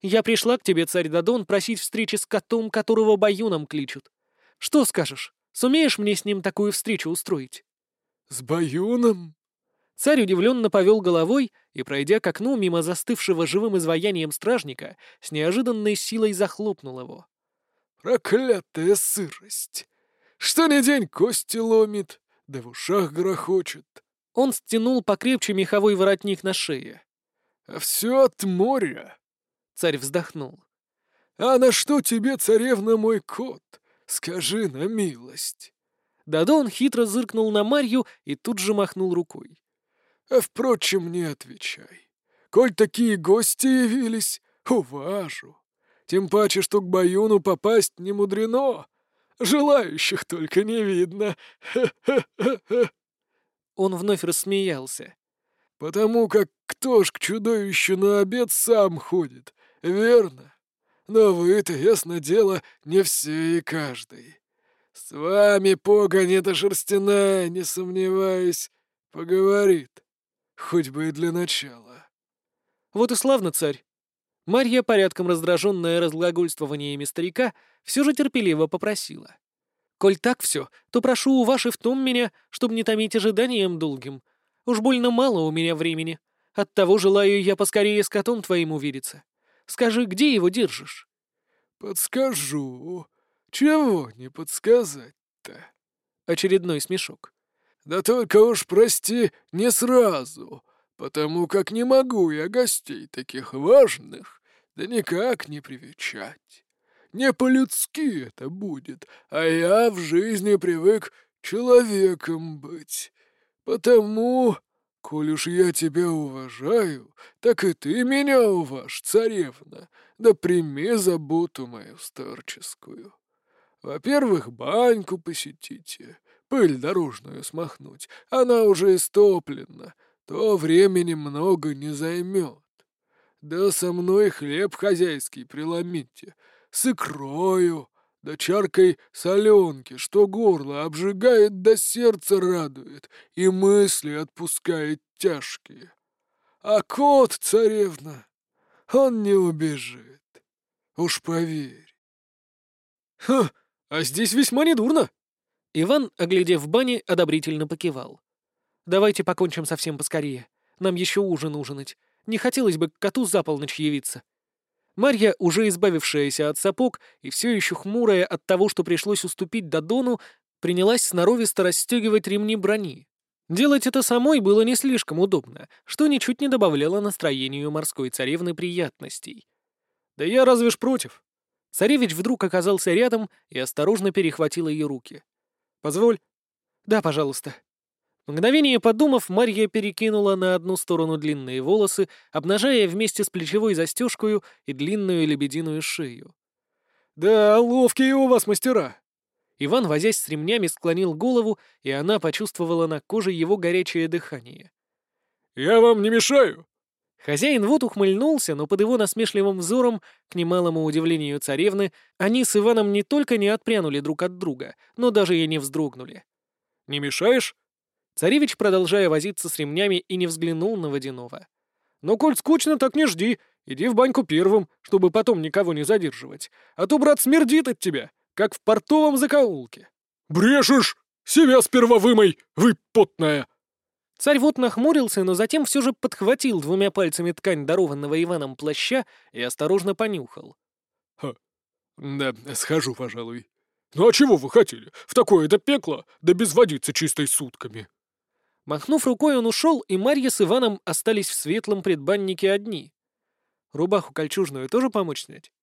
«Я пришла к тебе, царь Дадон, просить встречи с котом, которого Баюном кличут. Что скажешь, сумеешь мне с ним такую встречу устроить?»
«С Баюном?»
Царь удивленно повел головой и, пройдя к окну мимо застывшего живым изваянием стражника, с неожиданной силой захлопнул его.
«Проклятая сырость! Что ни день кости ломит, да в ушах грохочет!»
Он стянул покрепче меховой воротник на шее.
«А все от моря!»
Царь вздохнул.
«А на что тебе, царевна, мой кот? Скажи на милость!»
Дадон хитро зыркнул на Марью и тут же махнул рукой.
А, впрочем, не отвечай. Коль такие гости явились, уважу. Тем паче, что к Баюну попасть не мудрено. Желающих только не видно. Ха-ха-ха-ха. *laughs*
Он вновь рассмеялся.
Потому как кто ж к чудовищу на обед сам ходит, верно? Но вы-то, ясно дело, не все и каждый. С вами погонь эта шерстяная, не сомневаюсь, поговорит. Хоть бы и для начала.
Вот и славно, царь. Марья, порядком раздраженная разглагольствованиями старика, все же терпеливо попросила. «Коль так все, то прошу у вашей в том меня, чтобы не томить ожиданием долгим. Уж больно мало у меня времени. Оттого желаю я поскорее с котом твоим увидеться. Скажи, где его держишь?»
«Подскажу. Чего не подсказать-то?»
Очередной смешок.
Да только уж, прости, не сразу, потому как не могу я гостей таких важных, да никак не привечать. Не по-людски это будет, а я в жизни привык человеком быть. Потому, коль уж я тебя уважаю, так и ты меня уважь, царевна, да прими заботу мою старческую. Во-первых, баньку посетите, пыль дорожную смахнуть, она уже истоплена, то времени много не займет. Да со мной хлеб хозяйский приломите, с икрою, да чаркой соленки, что горло обжигает да сердце радует и мысли отпускает тяжкие. А кот, царевна, он не убежит, уж поверь.
Ха, а здесь весьма недурно, Иван, оглядев бани, одобрительно покивал. «Давайте покончим совсем поскорее. Нам еще ужин ужинать. Не хотелось бы к коту за полночь явиться». Марья, уже избавившаяся от сапог и все еще хмурая от того, что пришлось уступить Дадону, принялась сноровисто расстегивать ремни брони. Делать это самой было не слишком удобно, что ничуть не добавляло настроению морской царевны приятностей. «Да я разве ж против?» Царевич вдруг оказался рядом и осторожно перехватил ее руки. Позволь». «Да, пожалуйста». Мгновение подумав, Марья перекинула на одну сторону длинные волосы, обнажая вместе с плечевой застежкой и длинную лебединую шею. «Да, ловкие у вас мастера!» Иван, возясь с ремнями, склонил голову, и она почувствовала на коже его горячее дыхание.
«Я вам не мешаю?»
Хозяин вот ухмыльнулся, но под его насмешливым взором, к немалому удивлению царевны, они с Иваном не только не отпрянули друг от друга, но даже и не вздрогнули. «Не мешаешь?» Царевич, продолжая возиться с ремнями, и не взглянул на водяного. «Ну, коль скучно, так не жди. Иди в баньку первым, чтобы потом никого не задерживать. А то, брат, смердит от тебя, как в портовом закоулке».
«Брешешь! Себя сперва вымой, вы потная!»
Царь вот нахмурился, но затем все же подхватил двумя пальцами ткань дарованного Иваном плаща и осторожно понюхал.
«Ха, да, схожу, пожалуй. Ну а чего вы хотели? В такое-то пекло, да без водицы чистой сутками».
Махнув рукой, он ушел, и Марья с Иваном остались в светлом предбаннике одни. Рубаху кольчужную тоже помочь снять?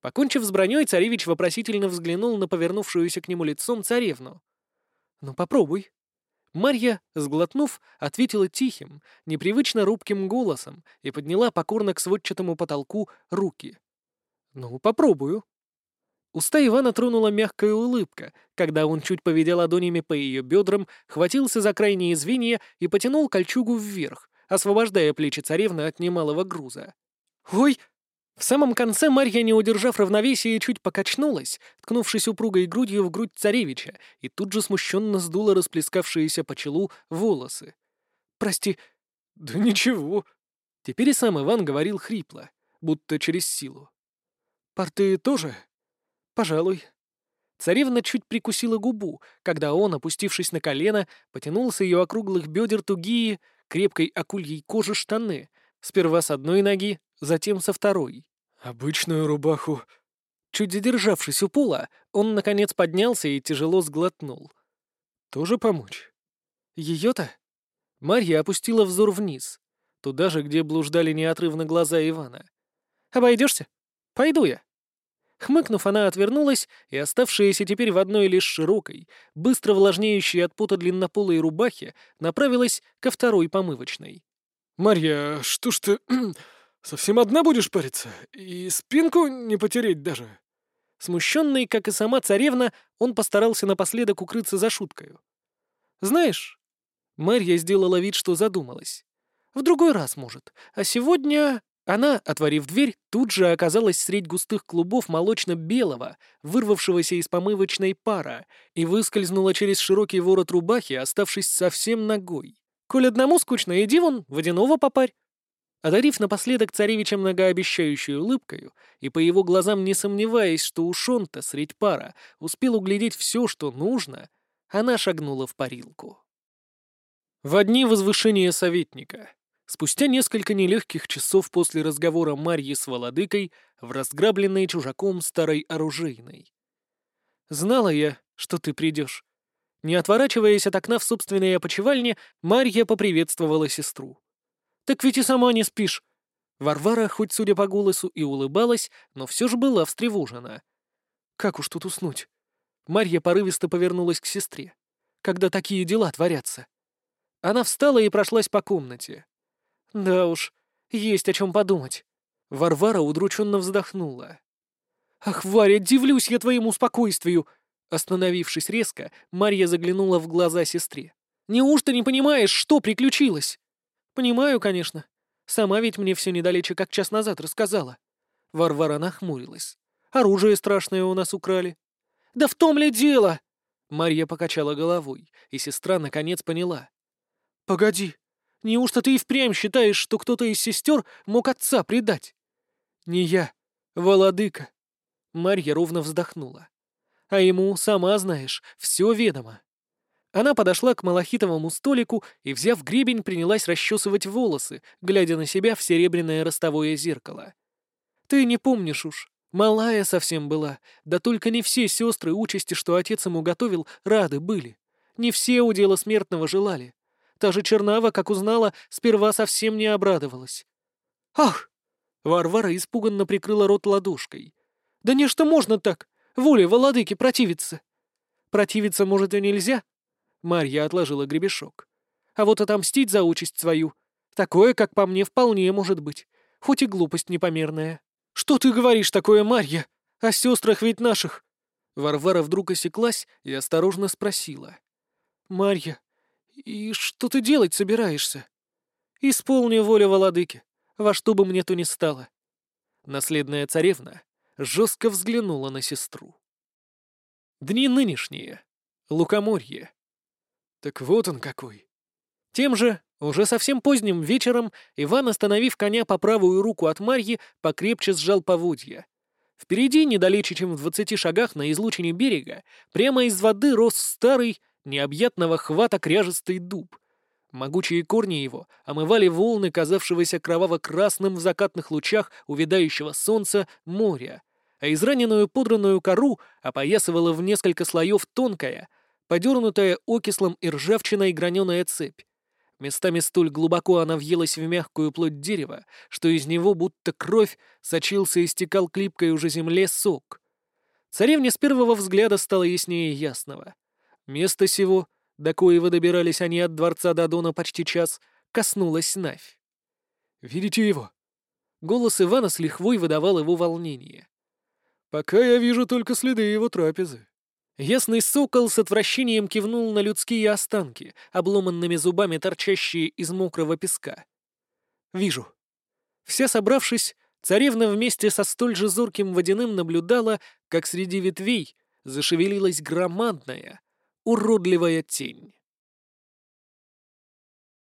Покончив с броней, царевич вопросительно взглянул на повернувшуюся к нему лицом царевну. «Ну, попробуй». Марья, сглотнув, ответила тихим, непривычно рубким голосом и подняла покорно к сводчатому потолку руки. «Ну, попробую». Уста Ивана тронула мягкая улыбка, когда он, чуть поведя ладонями по ее бедрам, хватился за крайние звенья и потянул кольчугу вверх, освобождая плечи царевны от немалого груза. «Ой!» В самом конце Марья, не удержав равновесия, чуть покачнулась, ткнувшись упругой грудью в грудь царевича, и тут же смущенно сдула расплескавшиеся по челу волосы. «Прости». «Да ничего». Теперь и сам Иван говорил хрипло, будто через силу. «Порты тоже?» «Пожалуй». Царевна чуть прикусила губу, когда он, опустившись на колено, потянул с ее округлых бедер тугие, крепкой акульей кожи штаны, сперва с одной ноги, затем со второй. «Обычную рубаху». Чуть задержавшись у пола, он, наконец, поднялся и тяжело сглотнул. «Тоже помочь?» «Ее-то?» Марья опустила взор вниз, туда же, где блуждали неотрывно глаза Ивана. «Обойдешься? Пойду я». Хмыкнув, она отвернулась, и оставшаяся теперь в одной лишь широкой, быстро влажнеющей от пота длиннополой рубахе, направилась ко второй помывочной.
«Марья, что ж ты *clears throat* совсем одна будешь париться? И спинку не потереть даже?»
Смущенный, как и сама царевна, он постарался напоследок укрыться за шуткою. «Знаешь...» Марья сделала вид, что задумалась. «В другой раз, может. А сегодня...» Она, отворив дверь, тут же оказалась средь густых клубов молочно-белого, вырвавшегося из помывочной пара, и выскользнула через широкий ворот рубахи, оставшись совсем ногой. «Коль одному скучно, иди вон, водяного попарь». Одарив напоследок царевича многообещающей улыбкою, и по его глазам не сомневаясь, что уж он-то средь пара успел углядеть все, что нужно, она шагнула в парилку. В одни возвышения советника. Спустя несколько нелегких часов после разговора Марьи с Володыкой в разграбленной чужаком старой оружейной. «Знала я, что ты придешь». Не отворачиваясь от окна в собственной опочивальне, Марья поприветствовала сестру. «Так ведь и сама не спишь». Варвара, хоть судя по голосу, и улыбалась, но все же была встревожена. «Как уж тут уснуть?» Марья порывисто повернулась к сестре. «Когда такие дела творятся?» Она встала и прошлась по комнате. Да уж, есть о чем подумать. Варвара удрученно вздохнула. «Ах, Варя, дивлюсь я твоему спокойствию!» Остановившись резко, Марья заглянула в глаза сестре. «Неужто не понимаешь, что приключилось?» «Понимаю, конечно. Сама ведь мне все недалече, как час назад рассказала». Варвара нахмурилась. «Оружие страшное у нас украли». «Да в том ли дело?» Марья покачала головой, и сестра наконец поняла. «Погоди, Неужто ты и впрямь считаешь, что кто-то из сестер мог отца предать? Не я, Володыка. Марья ровно вздохнула. А ему, сама знаешь, все ведомо. Она подошла к малахитовому столику и, взяв гребень, принялась расчесывать волосы, глядя на себя в серебряное ростовое зеркало. Ты не помнишь уж. Малая совсем была, да только не все сестры участи, что отец ему готовил, рады были. Не все у дела смертного желали. Та же Чернава, как узнала, сперва совсем не обрадовалась. «Ах!» Варвара испуганно прикрыла рот ладошкой. «Да не что можно так! Воле владыки противиться!» «Противиться, может, и нельзя?» Марья отложила гребешок. «А вот отомстить за участь свою, такое, как по мне, вполне может быть, хоть и глупость непомерная». «Что ты говоришь такое, Марья? О сестрах ведь наших!» Варвара вдруг осеклась и осторожно спросила. «Марья, «И что ты делать собираешься?» «Исполню волю владыки, во что бы мне то ни стало». Наследная царевна жестко взглянула на сестру. Дни нынешние. Лукоморье. Так вот он какой. Тем же, уже совсем поздним вечером, Иван, остановив коня по правую руку от Марьи, покрепче сжал поводья. Впереди, недалече, чем в двадцати шагах на излучине берега, прямо из воды рос старый, необъятного хвата кряжестый дуб. Могучие корни его омывали волны, казавшегося кроваво-красным в закатных лучах увядающего солнца моря, а израненную подранную кору опоясывала в несколько слоев тонкая, подернутая окислом и ржавчиной граненая цепь, Местами столь глубоко она въелась в мягкую плоть дерева, что из него будто кровь сочился и стекал клипкой уже земле сок. Царевне с первого взгляда стало яснее ясного. Место сего, до коего добирались они от дворца до Дона почти час, коснулась Навь. «Видите его?» Голос Ивана с лихвой выдавал его волнение. «Пока я вижу только следы его трапезы». Ясный сокол с отвращением кивнул на людские останки, обломанными зубами торчащие из мокрого песка. «Вижу». Все собравшись, царевна вместе со столь же зорким водяным наблюдала, как среди ветвей зашевелилась громадная, уродливая тень.